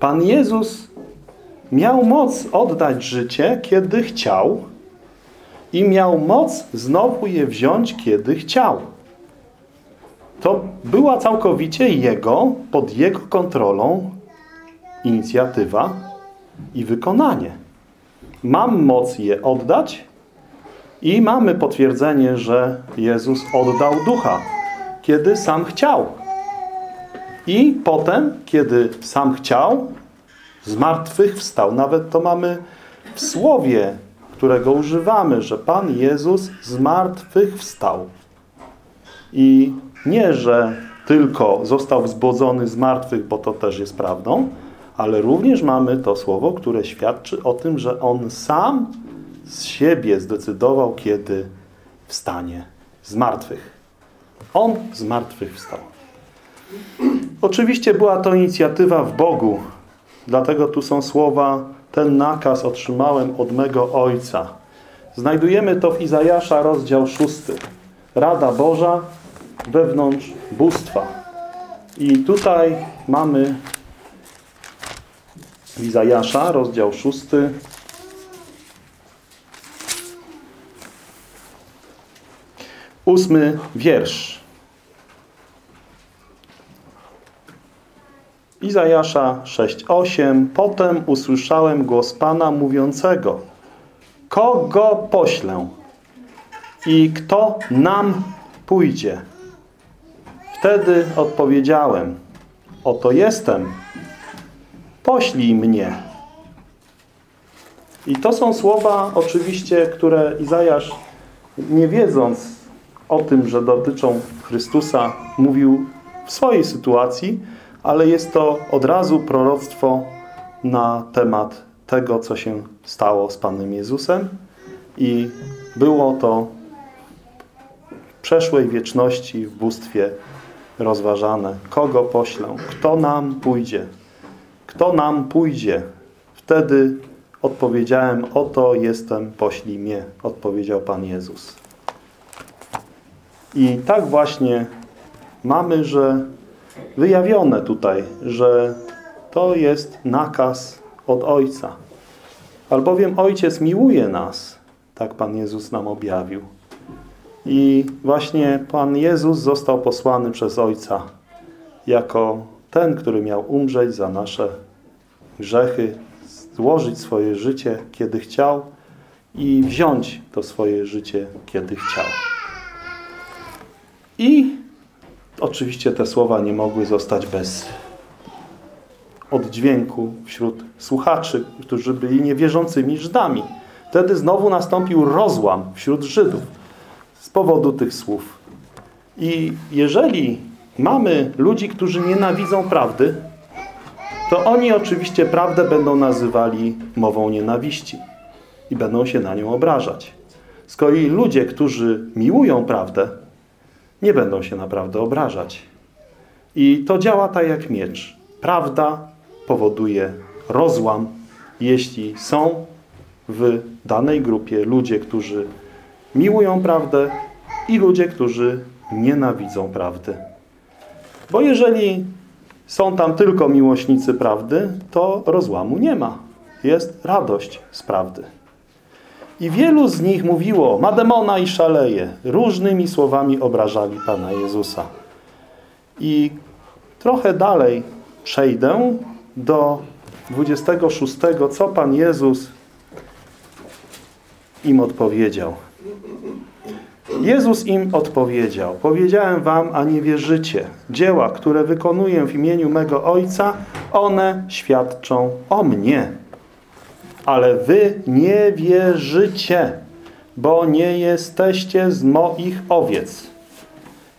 Pan Jezus miał moc oddać życie, kiedy chciał i miał moc znowu je wziąć, kiedy chciał. To była całkowicie Jego, pod Jego kontrolą inicjatywa i wykonanie. Mam moc je oddać i mamy potwierdzenie, że Jezus oddał ducha, kiedy sam chciał. I potem, kiedy sam chciał, z martwych wstał. Nawet to mamy w słowie, którego używamy, że Pan Jezus z martwych wstał. I nie, że tylko został wzbudzony z martwych, bo to też jest prawdą, ale również mamy to słowo, które świadczy o tym, że On sam z siebie zdecydował, kiedy wstanie z martwych. On z martwych wstał. Oczywiście była to inicjatywa w Bogu, dlatego tu są słowa ten nakaz otrzymałem od mego Ojca. Znajdujemy to w Izajasza, rozdział 6. Rada Boża wewnątrz bóstwa. I tutaj mamy Izajasza, rozdział 6. Ósmy wiersz. Izajasza 6:8 Potem usłyszałem głos Pana mówiącego Kogo poślę? I kto nam pójdzie? Wtedy odpowiedziałem Oto jestem. Poślij mnie. I to są słowa oczywiście, które Izajasz nie wiedząc o tym, że dotyczą Chrystusa, mówił w swojej sytuacji, ale jest to od razu proroctwo na temat tego, co się stało z Panem Jezusem i było to w przeszłej wieczności w bóstwie rozważane. Kogo poślę? Kto nam pójdzie? Kto nam pójdzie? Wtedy odpowiedziałem, oto jestem, poślij mnie, odpowiedział Pan Jezus. I tak właśnie mamy, że wyjawione tutaj, że to jest nakaz od Ojca. Albowiem Ojciec miłuje nas, tak Pan Jezus nam objawił. I właśnie Pan Jezus został posłany przez Ojca jako ten, który miał umrzeć za nasze grzechy, złożyć swoje życie, kiedy chciał i wziąć to swoje życie, kiedy chciał. I oczywiście te słowa nie mogły zostać bez oddźwięku wśród słuchaczy, którzy byli niewierzącymi Żydami. Wtedy znowu nastąpił rozłam wśród Żydów z powodu tych słów. I jeżeli mamy ludzi, którzy nienawidzą prawdy, to oni oczywiście prawdę będą nazywali mową nienawiści i będą się na nią obrażać. Z kolei ludzie, którzy miłują prawdę, nie będą się naprawdę obrażać. I to działa tak jak miecz. Prawda powoduje rozłam, jeśli są w danej grupie ludzie, którzy miłują prawdę i ludzie, którzy nienawidzą prawdy. Bo jeżeli są tam tylko miłośnicy prawdy, to rozłamu nie ma. Jest radość z prawdy. I wielu z nich mówiło, ma demona i szaleje. Różnymi słowami obrażali Pana Jezusa. I trochę dalej przejdę do 26, co Pan Jezus im odpowiedział. Jezus im odpowiedział, powiedziałem wam, a nie wierzycie. Dzieła, które wykonuję w imieniu mego Ojca, one świadczą o mnie. Ale wy nie wierzycie, bo nie jesteście z moich owiec.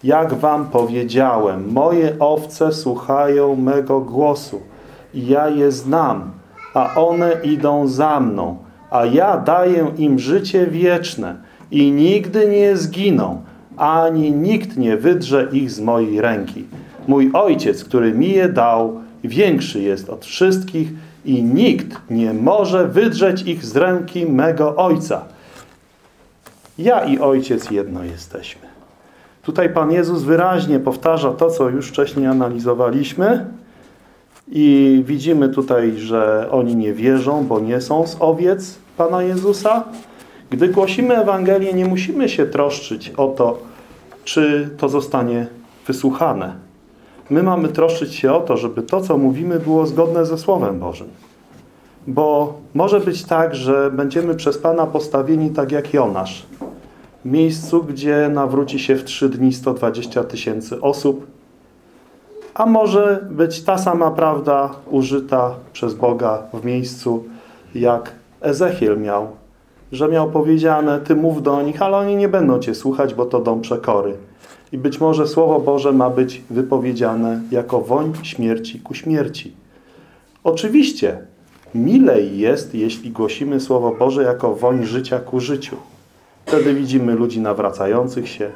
Jak wam powiedziałem, moje owce słuchają mego głosu i ja je znam, a one idą za mną, a ja daję im życie wieczne i nigdy nie zginą, ani nikt nie wydrze ich z mojej ręki. Mój Ojciec, który mi je dał, większy jest od wszystkich i nikt nie może wydrzeć ich z ręki mego Ojca. Ja i Ojciec jedno jesteśmy. Tutaj Pan Jezus wyraźnie powtarza to, co już wcześniej analizowaliśmy i widzimy tutaj, że oni nie wierzą, bo nie są z owiec Pana Jezusa. Gdy głosimy Ewangelię, nie musimy się troszczyć o to, czy to zostanie wysłuchane. My mamy troszczyć się o to, żeby to, co mówimy, było zgodne ze Słowem Bożym. Bo może być tak, że będziemy przez Pana postawieni tak jak Jonasz. W miejscu, gdzie nawróci się w trzy dni 120 tysięcy osób. A może być ta sama prawda użyta przez Boga w miejscu, jak Ezechiel miał. Że miał powiedziane, ty mów do nich, ale oni nie będą cię słuchać, bo to dom przekory. I być może Słowo Boże ma być wypowiedziane jako woń śmierci ku śmierci. Oczywiście, milej jest, jeśli głosimy Słowo Boże jako woń życia ku życiu. Wtedy widzimy ludzi nawracających się,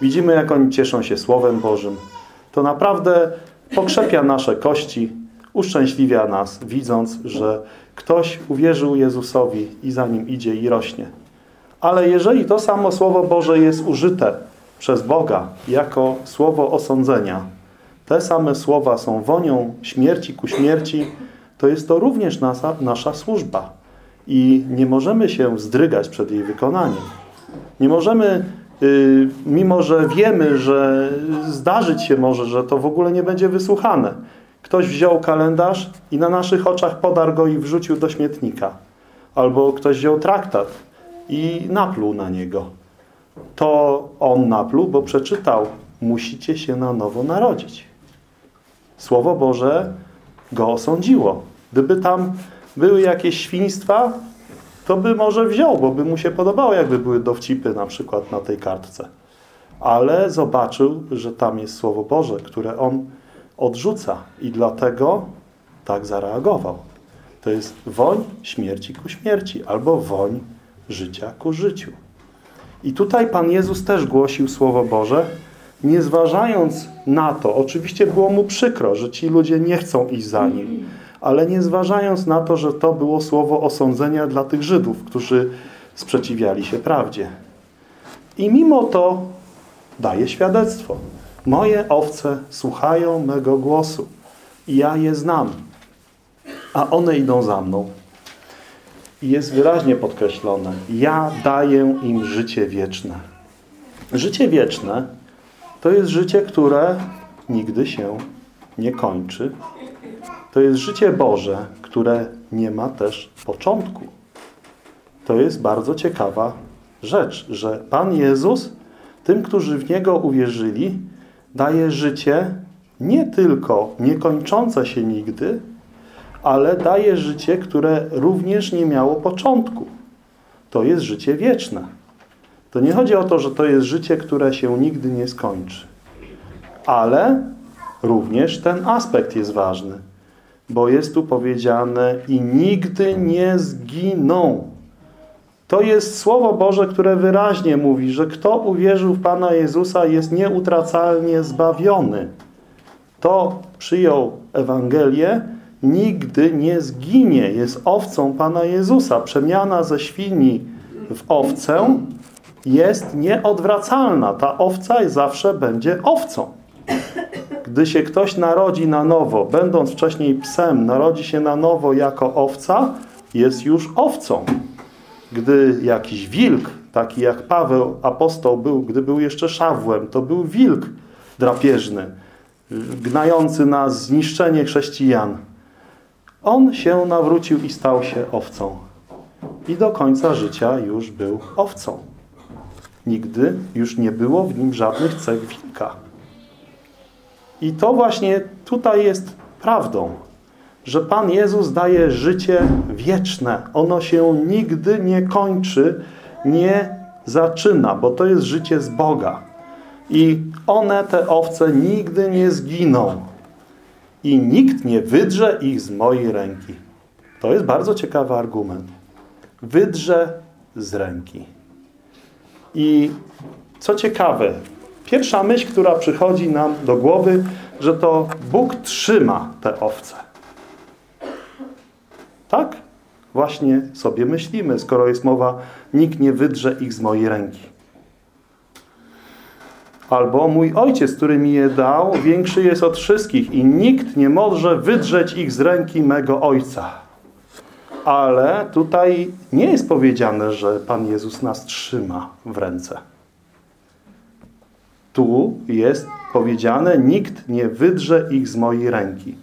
widzimy jak oni cieszą się Słowem Bożym. To naprawdę pokrzepia nasze kości, uszczęśliwia nas, widząc, że ktoś uwierzył Jezusowi i za nim idzie i rośnie. Ale jeżeli to samo Słowo Boże jest użyte przez Boga jako słowo osądzenia, te same słowa są wonią śmierci ku śmierci, to jest to również nasza, nasza służba. I nie możemy się wzdrygać przed jej wykonaniem. Nie możemy, yy, mimo że wiemy, że zdarzyć się może, że to w ogóle nie będzie wysłuchane. Ktoś wziął kalendarz i na naszych oczach podarł go i wrzucił do śmietnika. Albo ktoś wziął traktat i napluł na niego. To on napluł, bo przeczytał musicie się na nowo narodzić. Słowo Boże go osądziło. Gdyby tam były jakieś świństwa, to by może wziął, bo by mu się podobało, jakby były dowcipy na przykład na tej kartce. Ale zobaczył, że tam jest Słowo Boże, które on odrzuca i dlatego tak zareagował. To jest woń śmierci ku śmierci albo woń życia ku życiu. I tutaj Pan Jezus też głosił Słowo Boże, nie zważając na to, oczywiście było mu przykro, że ci ludzie nie chcą iść za nim, ale nie zważając na to, że to było słowo osądzenia dla tych Żydów, którzy sprzeciwiali się prawdzie. I mimo to daje świadectwo. Moje owce słuchają mego głosu i ja je znam, a one idą za mną. I jest wyraźnie podkreślone, ja daję im życie wieczne. Życie wieczne to jest życie, które nigdy się nie kończy. To jest życie Boże, które nie ma też początku. To jest bardzo ciekawa rzecz, że Pan Jezus tym, którzy w Niego uwierzyli, daje życie nie tylko niekończące się nigdy, ale daje życie, które również nie miało początku. To jest życie wieczne. To nie chodzi o to, że to jest życie, które się nigdy nie skończy. Ale również ten aspekt jest ważny, bo jest tu powiedziane i nigdy nie zginą. To jest Słowo Boże, które wyraźnie mówi, że kto uwierzył w Pana Jezusa jest nieutracalnie zbawiony. To przyjął Ewangelię, nigdy nie zginie. Jest owcą Pana Jezusa. Przemiana ze świni w owcę jest nieodwracalna. Ta owca zawsze będzie owcą. Gdy się ktoś narodzi na nowo, będąc wcześniej psem, narodzi się na nowo jako owca, jest już owcą. Gdy jakiś wilk, taki jak Paweł, apostoł był, gdy był jeszcze szawłem, to był wilk drapieżny, gnający na zniszczenie chrześcijan. On się nawrócił i stał się owcą. I do końca życia już był owcą. Nigdy już nie było w nim żadnych cech wilka. I to właśnie tutaj jest prawdą, że Pan Jezus daje życie wieczne. Ono się nigdy nie kończy, nie zaczyna, bo to jest życie z Boga. I one, te owce, nigdy nie zginą. I nikt nie wydrze ich z mojej ręki. To jest bardzo ciekawy argument. Wydrze z ręki. I co ciekawe, pierwsza myśl, która przychodzi nam do głowy, że to Bóg trzyma te owce. Tak? Właśnie sobie myślimy, skoro jest mowa, nikt nie wydrze ich z mojej ręki. Albo mój ojciec, który mi je dał, większy jest od wszystkich i nikt nie może wydrzeć ich z ręki mego ojca. Ale tutaj nie jest powiedziane, że Pan Jezus nas trzyma w ręce. Tu jest powiedziane, nikt nie wydrze ich z mojej ręki.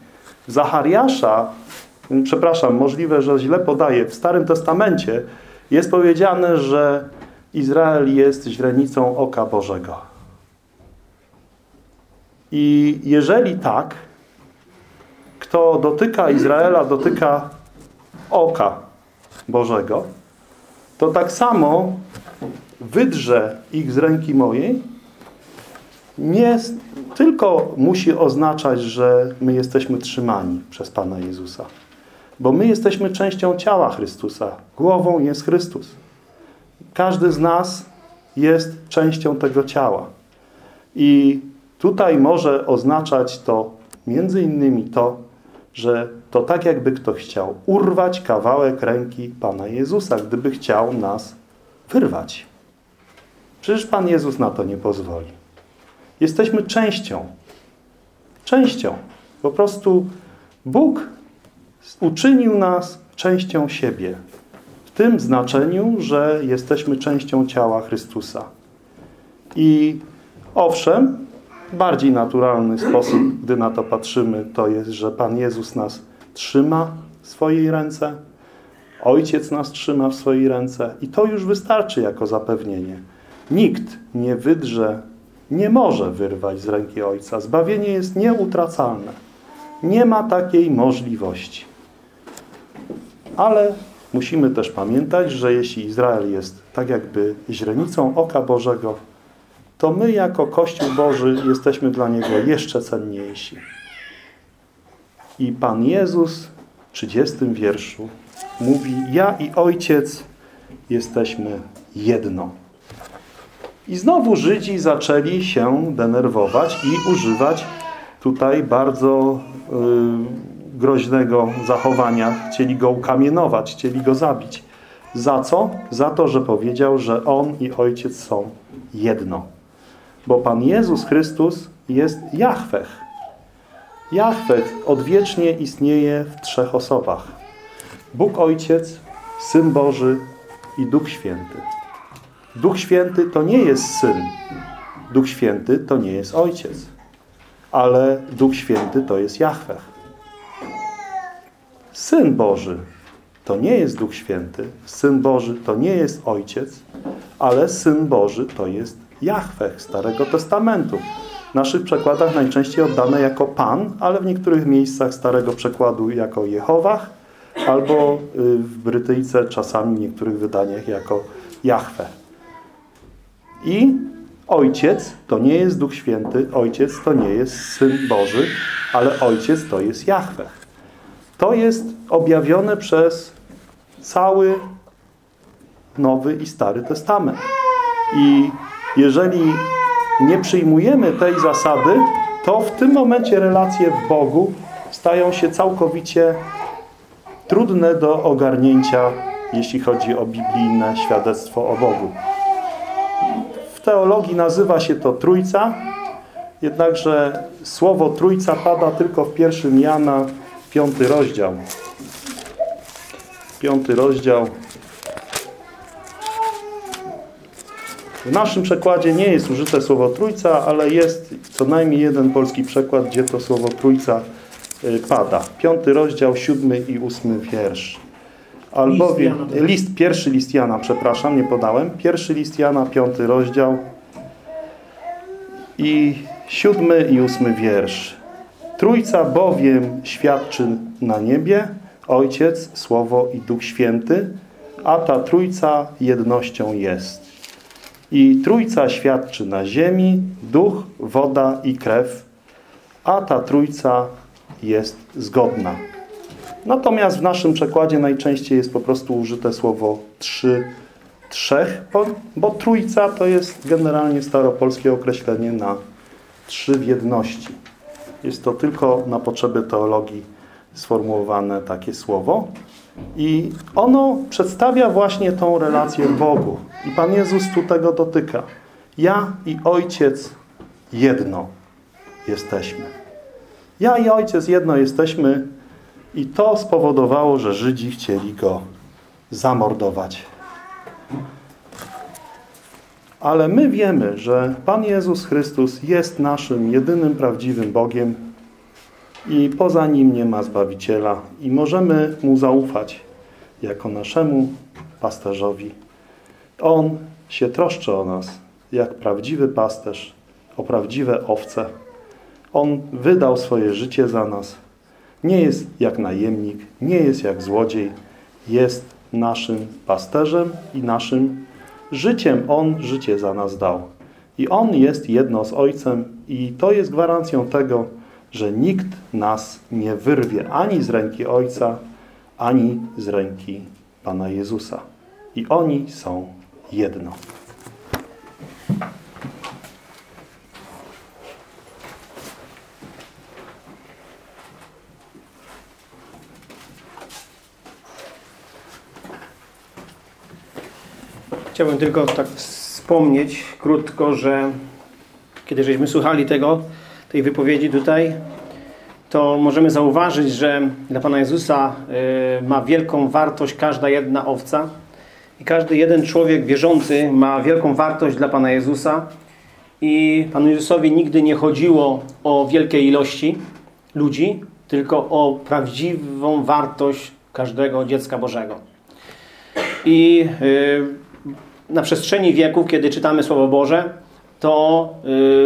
Zachariasza, przepraszam, możliwe, że źle podaję, w Starym Testamencie jest powiedziane, że Izrael jest źrenicą oka Bożego. I jeżeli tak, kto dotyka Izraela, dotyka oka Bożego, to tak samo wydrze ich z ręki mojej nie tylko musi oznaczać, że my jesteśmy trzymani przez Pana Jezusa. Bo my jesteśmy częścią ciała Chrystusa. Głową jest Chrystus. Każdy z nas jest częścią tego ciała. I tutaj może oznaczać to między innymi to, że to tak jakby ktoś chciał urwać kawałek ręki Pana Jezusa, gdyby chciał nas wyrwać. Przecież Pan Jezus na to nie pozwoli. Jesteśmy częścią. Częścią. Po prostu Bóg uczynił nas częścią siebie. W tym znaczeniu, że jesteśmy częścią ciała Chrystusa. I owszem, bardziej naturalny sposób, gdy na to patrzymy, to jest, że Pan Jezus nas trzyma w swojej ręce, Ojciec nas trzyma w swojej ręce i to już wystarczy jako zapewnienie. Nikt nie wydrze, nie może wyrwać z ręki Ojca. Zbawienie jest nieutracalne. Nie ma takiej możliwości. Ale musimy też pamiętać, że jeśli Izrael jest tak jakby źrenicą oka Bożego, to my jako Kościół Boży jesteśmy dla Niego jeszcze cenniejsi. I Pan Jezus w 30 wierszu mówi, ja i Ojciec jesteśmy jedno. I znowu Żydzi zaczęli się denerwować i używać tutaj bardzo yy, groźnego zachowania. Chcieli go ukamienować, chcieli go zabić. Za co? Za to, że powiedział, że On i Ojciec są jedno. Bo Pan Jezus Chrystus jest Jahwech. Jahwech odwiecznie istnieje w trzech osobach. Bóg Ojciec, Syn Boży i Duch Święty. Duch Święty to nie jest Syn. Duch Święty to nie jest Ojciec. Ale Duch Święty to jest Jahwech. Syn Boży to nie jest Duch Święty. Syn Boży to nie jest Ojciec, ale Syn Boży to jest Jahwech Starego Testamentu. W naszych przekładach najczęściej oddane jako Pan, ale w niektórych miejscach Starego Przekładu jako Jehowach, albo y, w Brytyjce czasami w niektórych wydaniach jako Jahwe. I Ojciec to nie jest Duch Święty, Ojciec to nie jest Syn Boży, ale Ojciec to jest Jahwe. To jest objawione przez cały Nowy i Stary Testament. I jeżeli nie przyjmujemy tej zasady, to w tym momencie relacje w Bogu stają się całkowicie trudne do ogarnięcia, jeśli chodzi o biblijne świadectwo o Bogu. W teologii nazywa się to Trójca, jednakże słowo Trójca pada tylko w pierwszym Jana, piąty rozdział. Piąty rozdział. W naszym przekładzie nie jest użyte słowo Trójca, ale jest co najmniej jeden polski przekład, gdzie to słowo Trójca Y, pada. Piąty rozdział, siódmy i ósmy wiersz. Albowiem, list, list, pierwszy list Jana, przepraszam, nie podałem. Pierwszy list Jana, piąty rozdział i siódmy i ósmy wiersz. Trójca bowiem świadczy na niebie, Ojciec, Słowo i Duch Święty, a ta Trójca jednością jest. I Trójca świadczy na ziemi, Duch, woda i krew, a ta Trójca jest zgodna. Natomiast w naszym przekładzie najczęściej jest po prostu użyte słowo trzy, trzech, bo, bo trójca to jest generalnie staropolskie określenie na trzy w jedności. Jest to tylko na potrzeby teologii sformułowane takie słowo. I ono przedstawia właśnie tą relację Bogu. I Pan Jezus tu tego dotyka. Ja i Ojciec jedno jesteśmy. Ja i ojciec jedno jesteśmy i to spowodowało, że Żydzi chcieli go zamordować. Ale my wiemy, że Pan Jezus Chrystus jest naszym jedynym prawdziwym Bogiem i poza Nim nie ma Zbawiciela i możemy Mu zaufać jako naszemu pasterzowi. On się troszczy o nas jak prawdziwy pasterz, o prawdziwe owce. On wydał swoje życie za nas. Nie jest jak najemnik, nie jest jak złodziej. Jest naszym pasterzem i naszym życiem. On życie za nas dał. I On jest jedno z Ojcem i to jest gwarancją tego, że nikt nas nie wyrwie ani z ręki Ojca, ani z ręki Pana Jezusa. I oni są jedno. Chciałbym tylko tak wspomnieć krótko, że kiedy żeśmy słuchali tego, tej wypowiedzi tutaj, to możemy zauważyć, że dla Pana Jezusa y, ma wielką wartość każda jedna owca i każdy jeden człowiek wierzący ma wielką wartość dla Pana Jezusa i Panu Jezusowi nigdy nie chodziło o wielkie ilości ludzi, tylko o prawdziwą wartość każdego dziecka Bożego. I y, na przestrzeni wieków, kiedy czytamy Słowo Boże, to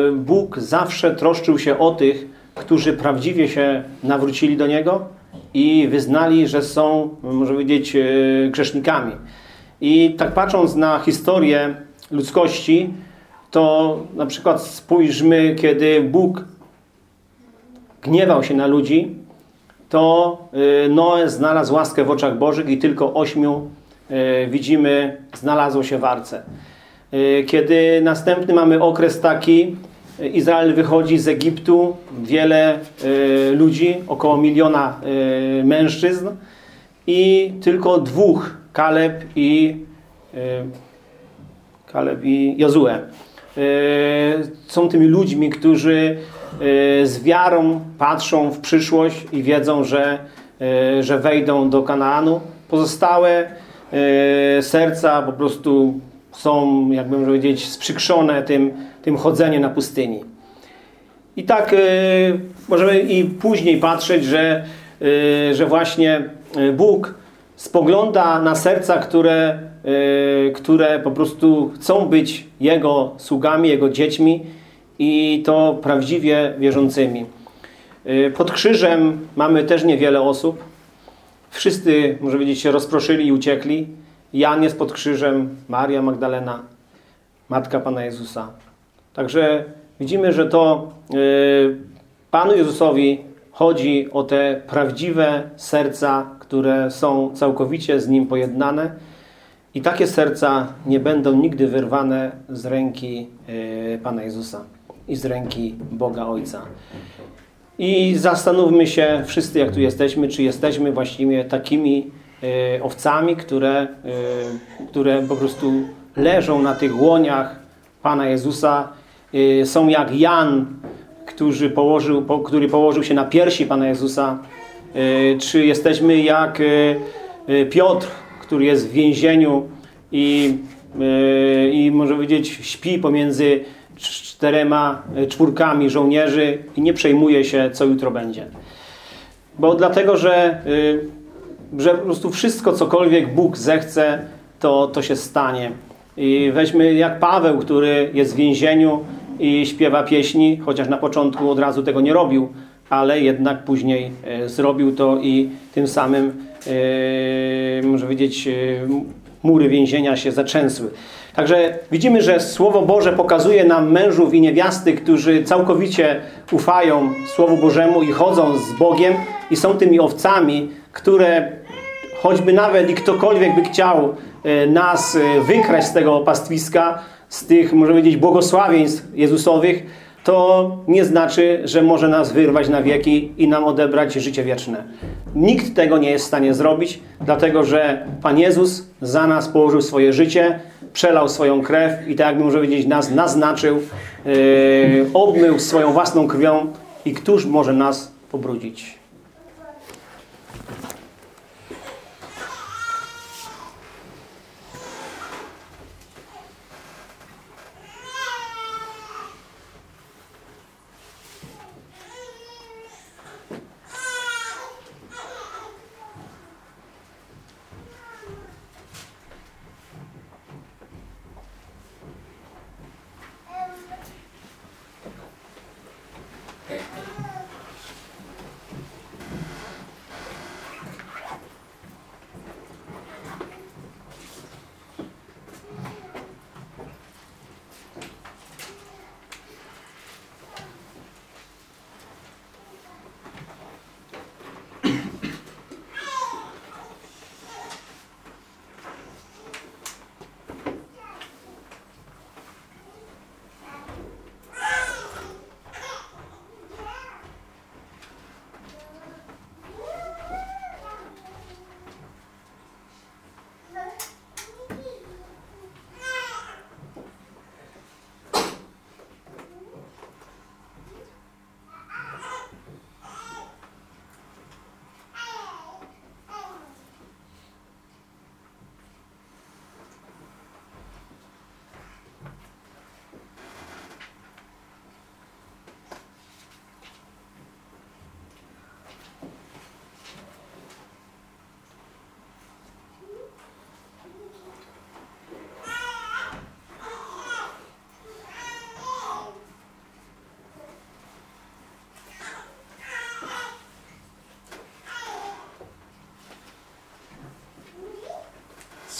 y, Bóg zawsze troszczył się o tych, którzy prawdziwie się nawrócili do Niego i wyznali, że są, może powiedzieć, y, grzesznikami. I tak patrząc na historię ludzkości, to na przykład spójrzmy, kiedy Bóg gniewał się na ludzi, to y, Noe znalazł łaskę w oczach Bożych i tylko ośmiu widzimy znalazło się w arce. Kiedy następny mamy okres taki, Izrael wychodzi z Egiptu, wiele ludzi, około miliona mężczyzn i tylko dwóch, Kaleb i Kaleb i Jozue. Są tymi ludźmi, którzy z wiarą patrzą w przyszłość i wiedzą, że, że wejdą do Kanaanu. Pozostałe serca po prostu są, jakby powiedzieć, sprzykrzone tym, tym chodzeniem na pustyni. I tak możemy i później patrzeć, że, że właśnie Bóg spogląda na serca, które, które po prostu chcą być Jego sługami, Jego dziećmi i to prawdziwie wierzącymi. Pod krzyżem mamy też niewiele osób. Wszyscy, może powiedzieć, się rozproszyli i uciekli. Jan jest pod krzyżem, Maria Magdalena, Matka Pana Jezusa. Także widzimy, że to yy, Panu Jezusowi chodzi o te prawdziwe serca, które są całkowicie z Nim pojednane i takie serca nie będą nigdy wyrwane z ręki yy, Pana Jezusa i z ręki Boga Ojca. I zastanówmy się wszyscy, jak tu jesteśmy, czy jesteśmy właściwie takimi y, owcami, które, y, które po prostu leżą na tych łoniach Pana Jezusa. Y, są jak Jan, który położył, po, który położył się na piersi Pana Jezusa. Czy jesteśmy jak Piotr, który jest w więzieniu i, i może powiedzieć śpi pomiędzy czterema czwórkami żołnierzy i nie przejmuje się, co jutro będzie. Bo dlatego, że, y, że po prostu wszystko, cokolwiek Bóg zechce, to, to się stanie. I weźmy jak Paweł, który jest w więzieniu i śpiewa pieśni, chociaż na początku od razu tego nie robił, ale jednak później e, zrobił to i tym samym, e, może powiedzieć, mury więzienia się zaczęsły. Także widzimy, że Słowo Boże pokazuje nam mężów i niewiasty, którzy całkowicie ufają Słowu Bożemu i chodzą z Bogiem i są tymi owcami, które choćby nawet i ktokolwiek by chciał e, nas e, wykraść z tego pastwiska, z tych, można powiedzieć, błogosławieństw Jezusowych, to nie znaczy, że może nas wyrwać na wieki i nam odebrać życie wieczne. Nikt tego nie jest w stanie zrobić, dlatego że Pan Jezus za nas położył swoje życie, przelał swoją krew i tak jakby może powiedzieć nas naznaczył, yy, obmył swoją własną krwią i któż może nas pobrudzić?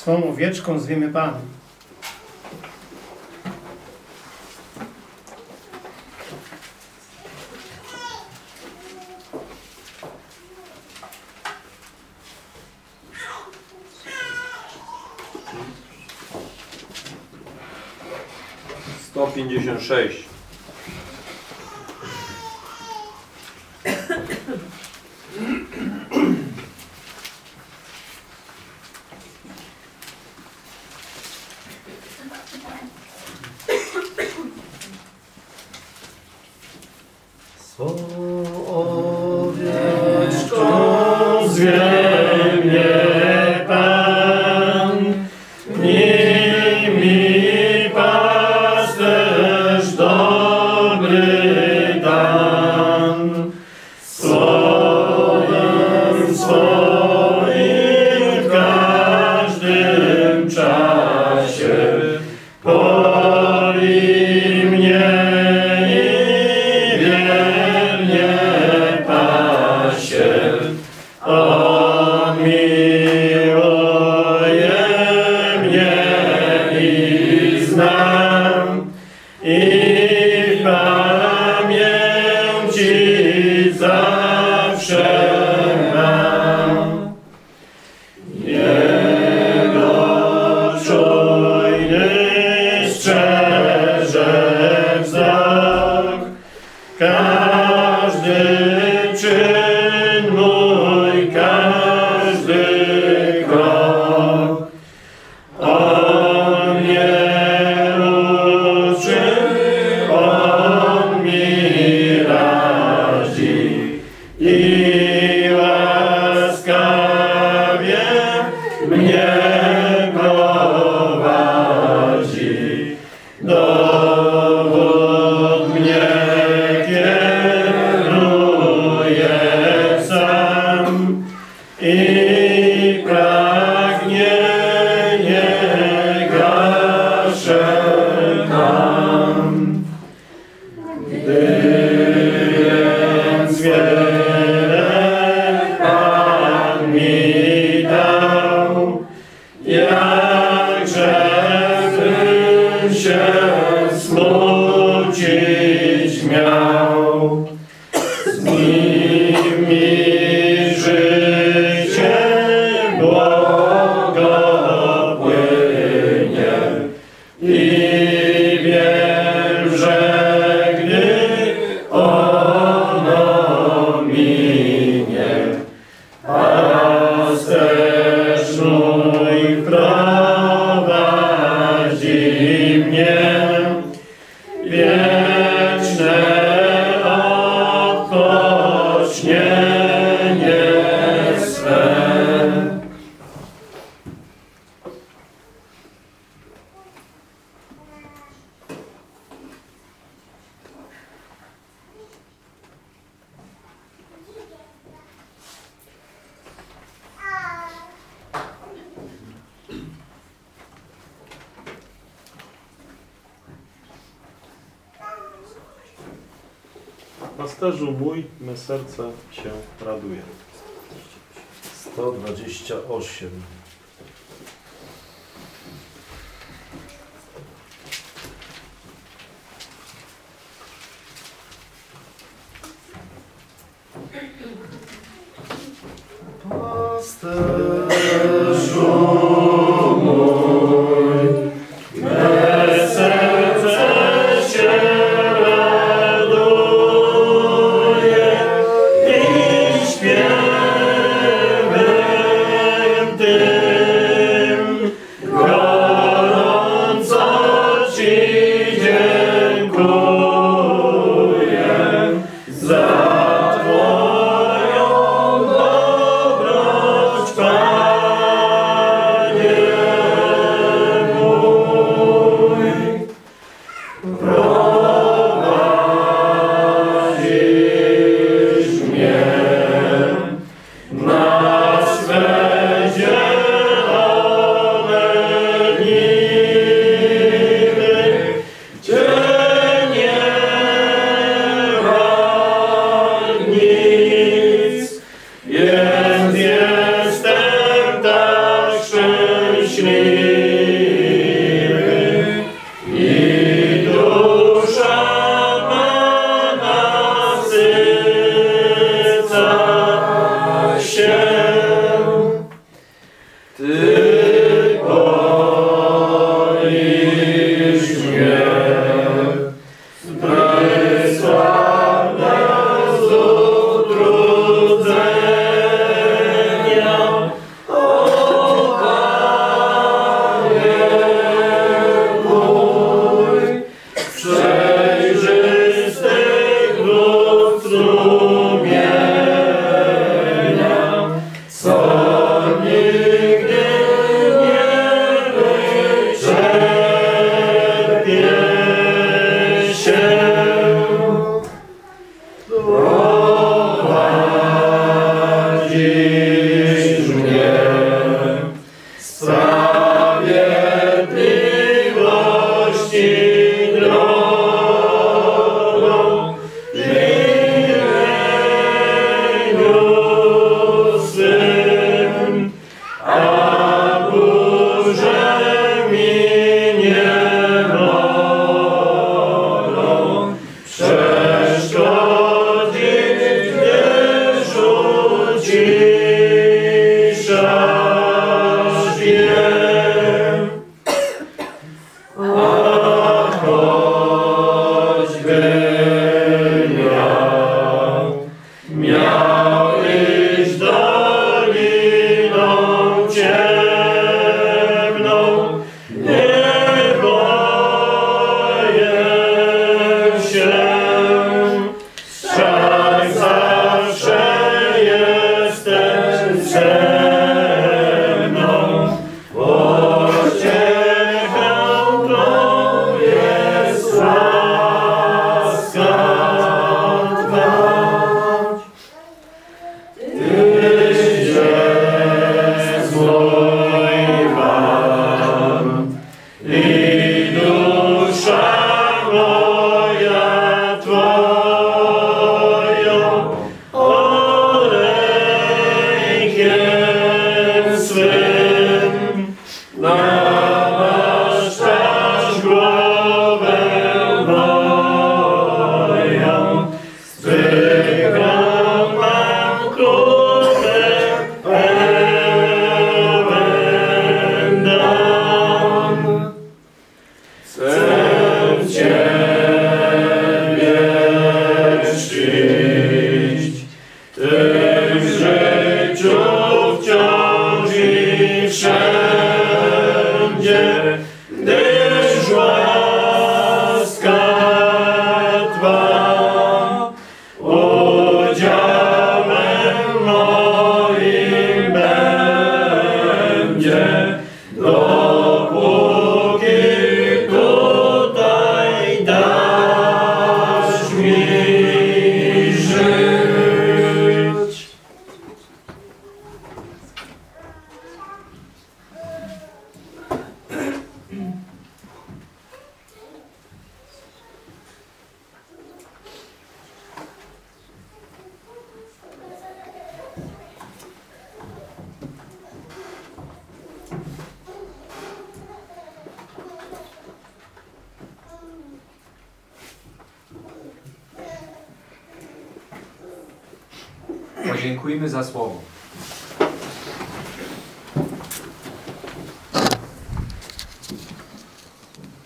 Swą owieczką zwiemy Pan. Sto pięćdziesiąt sześć.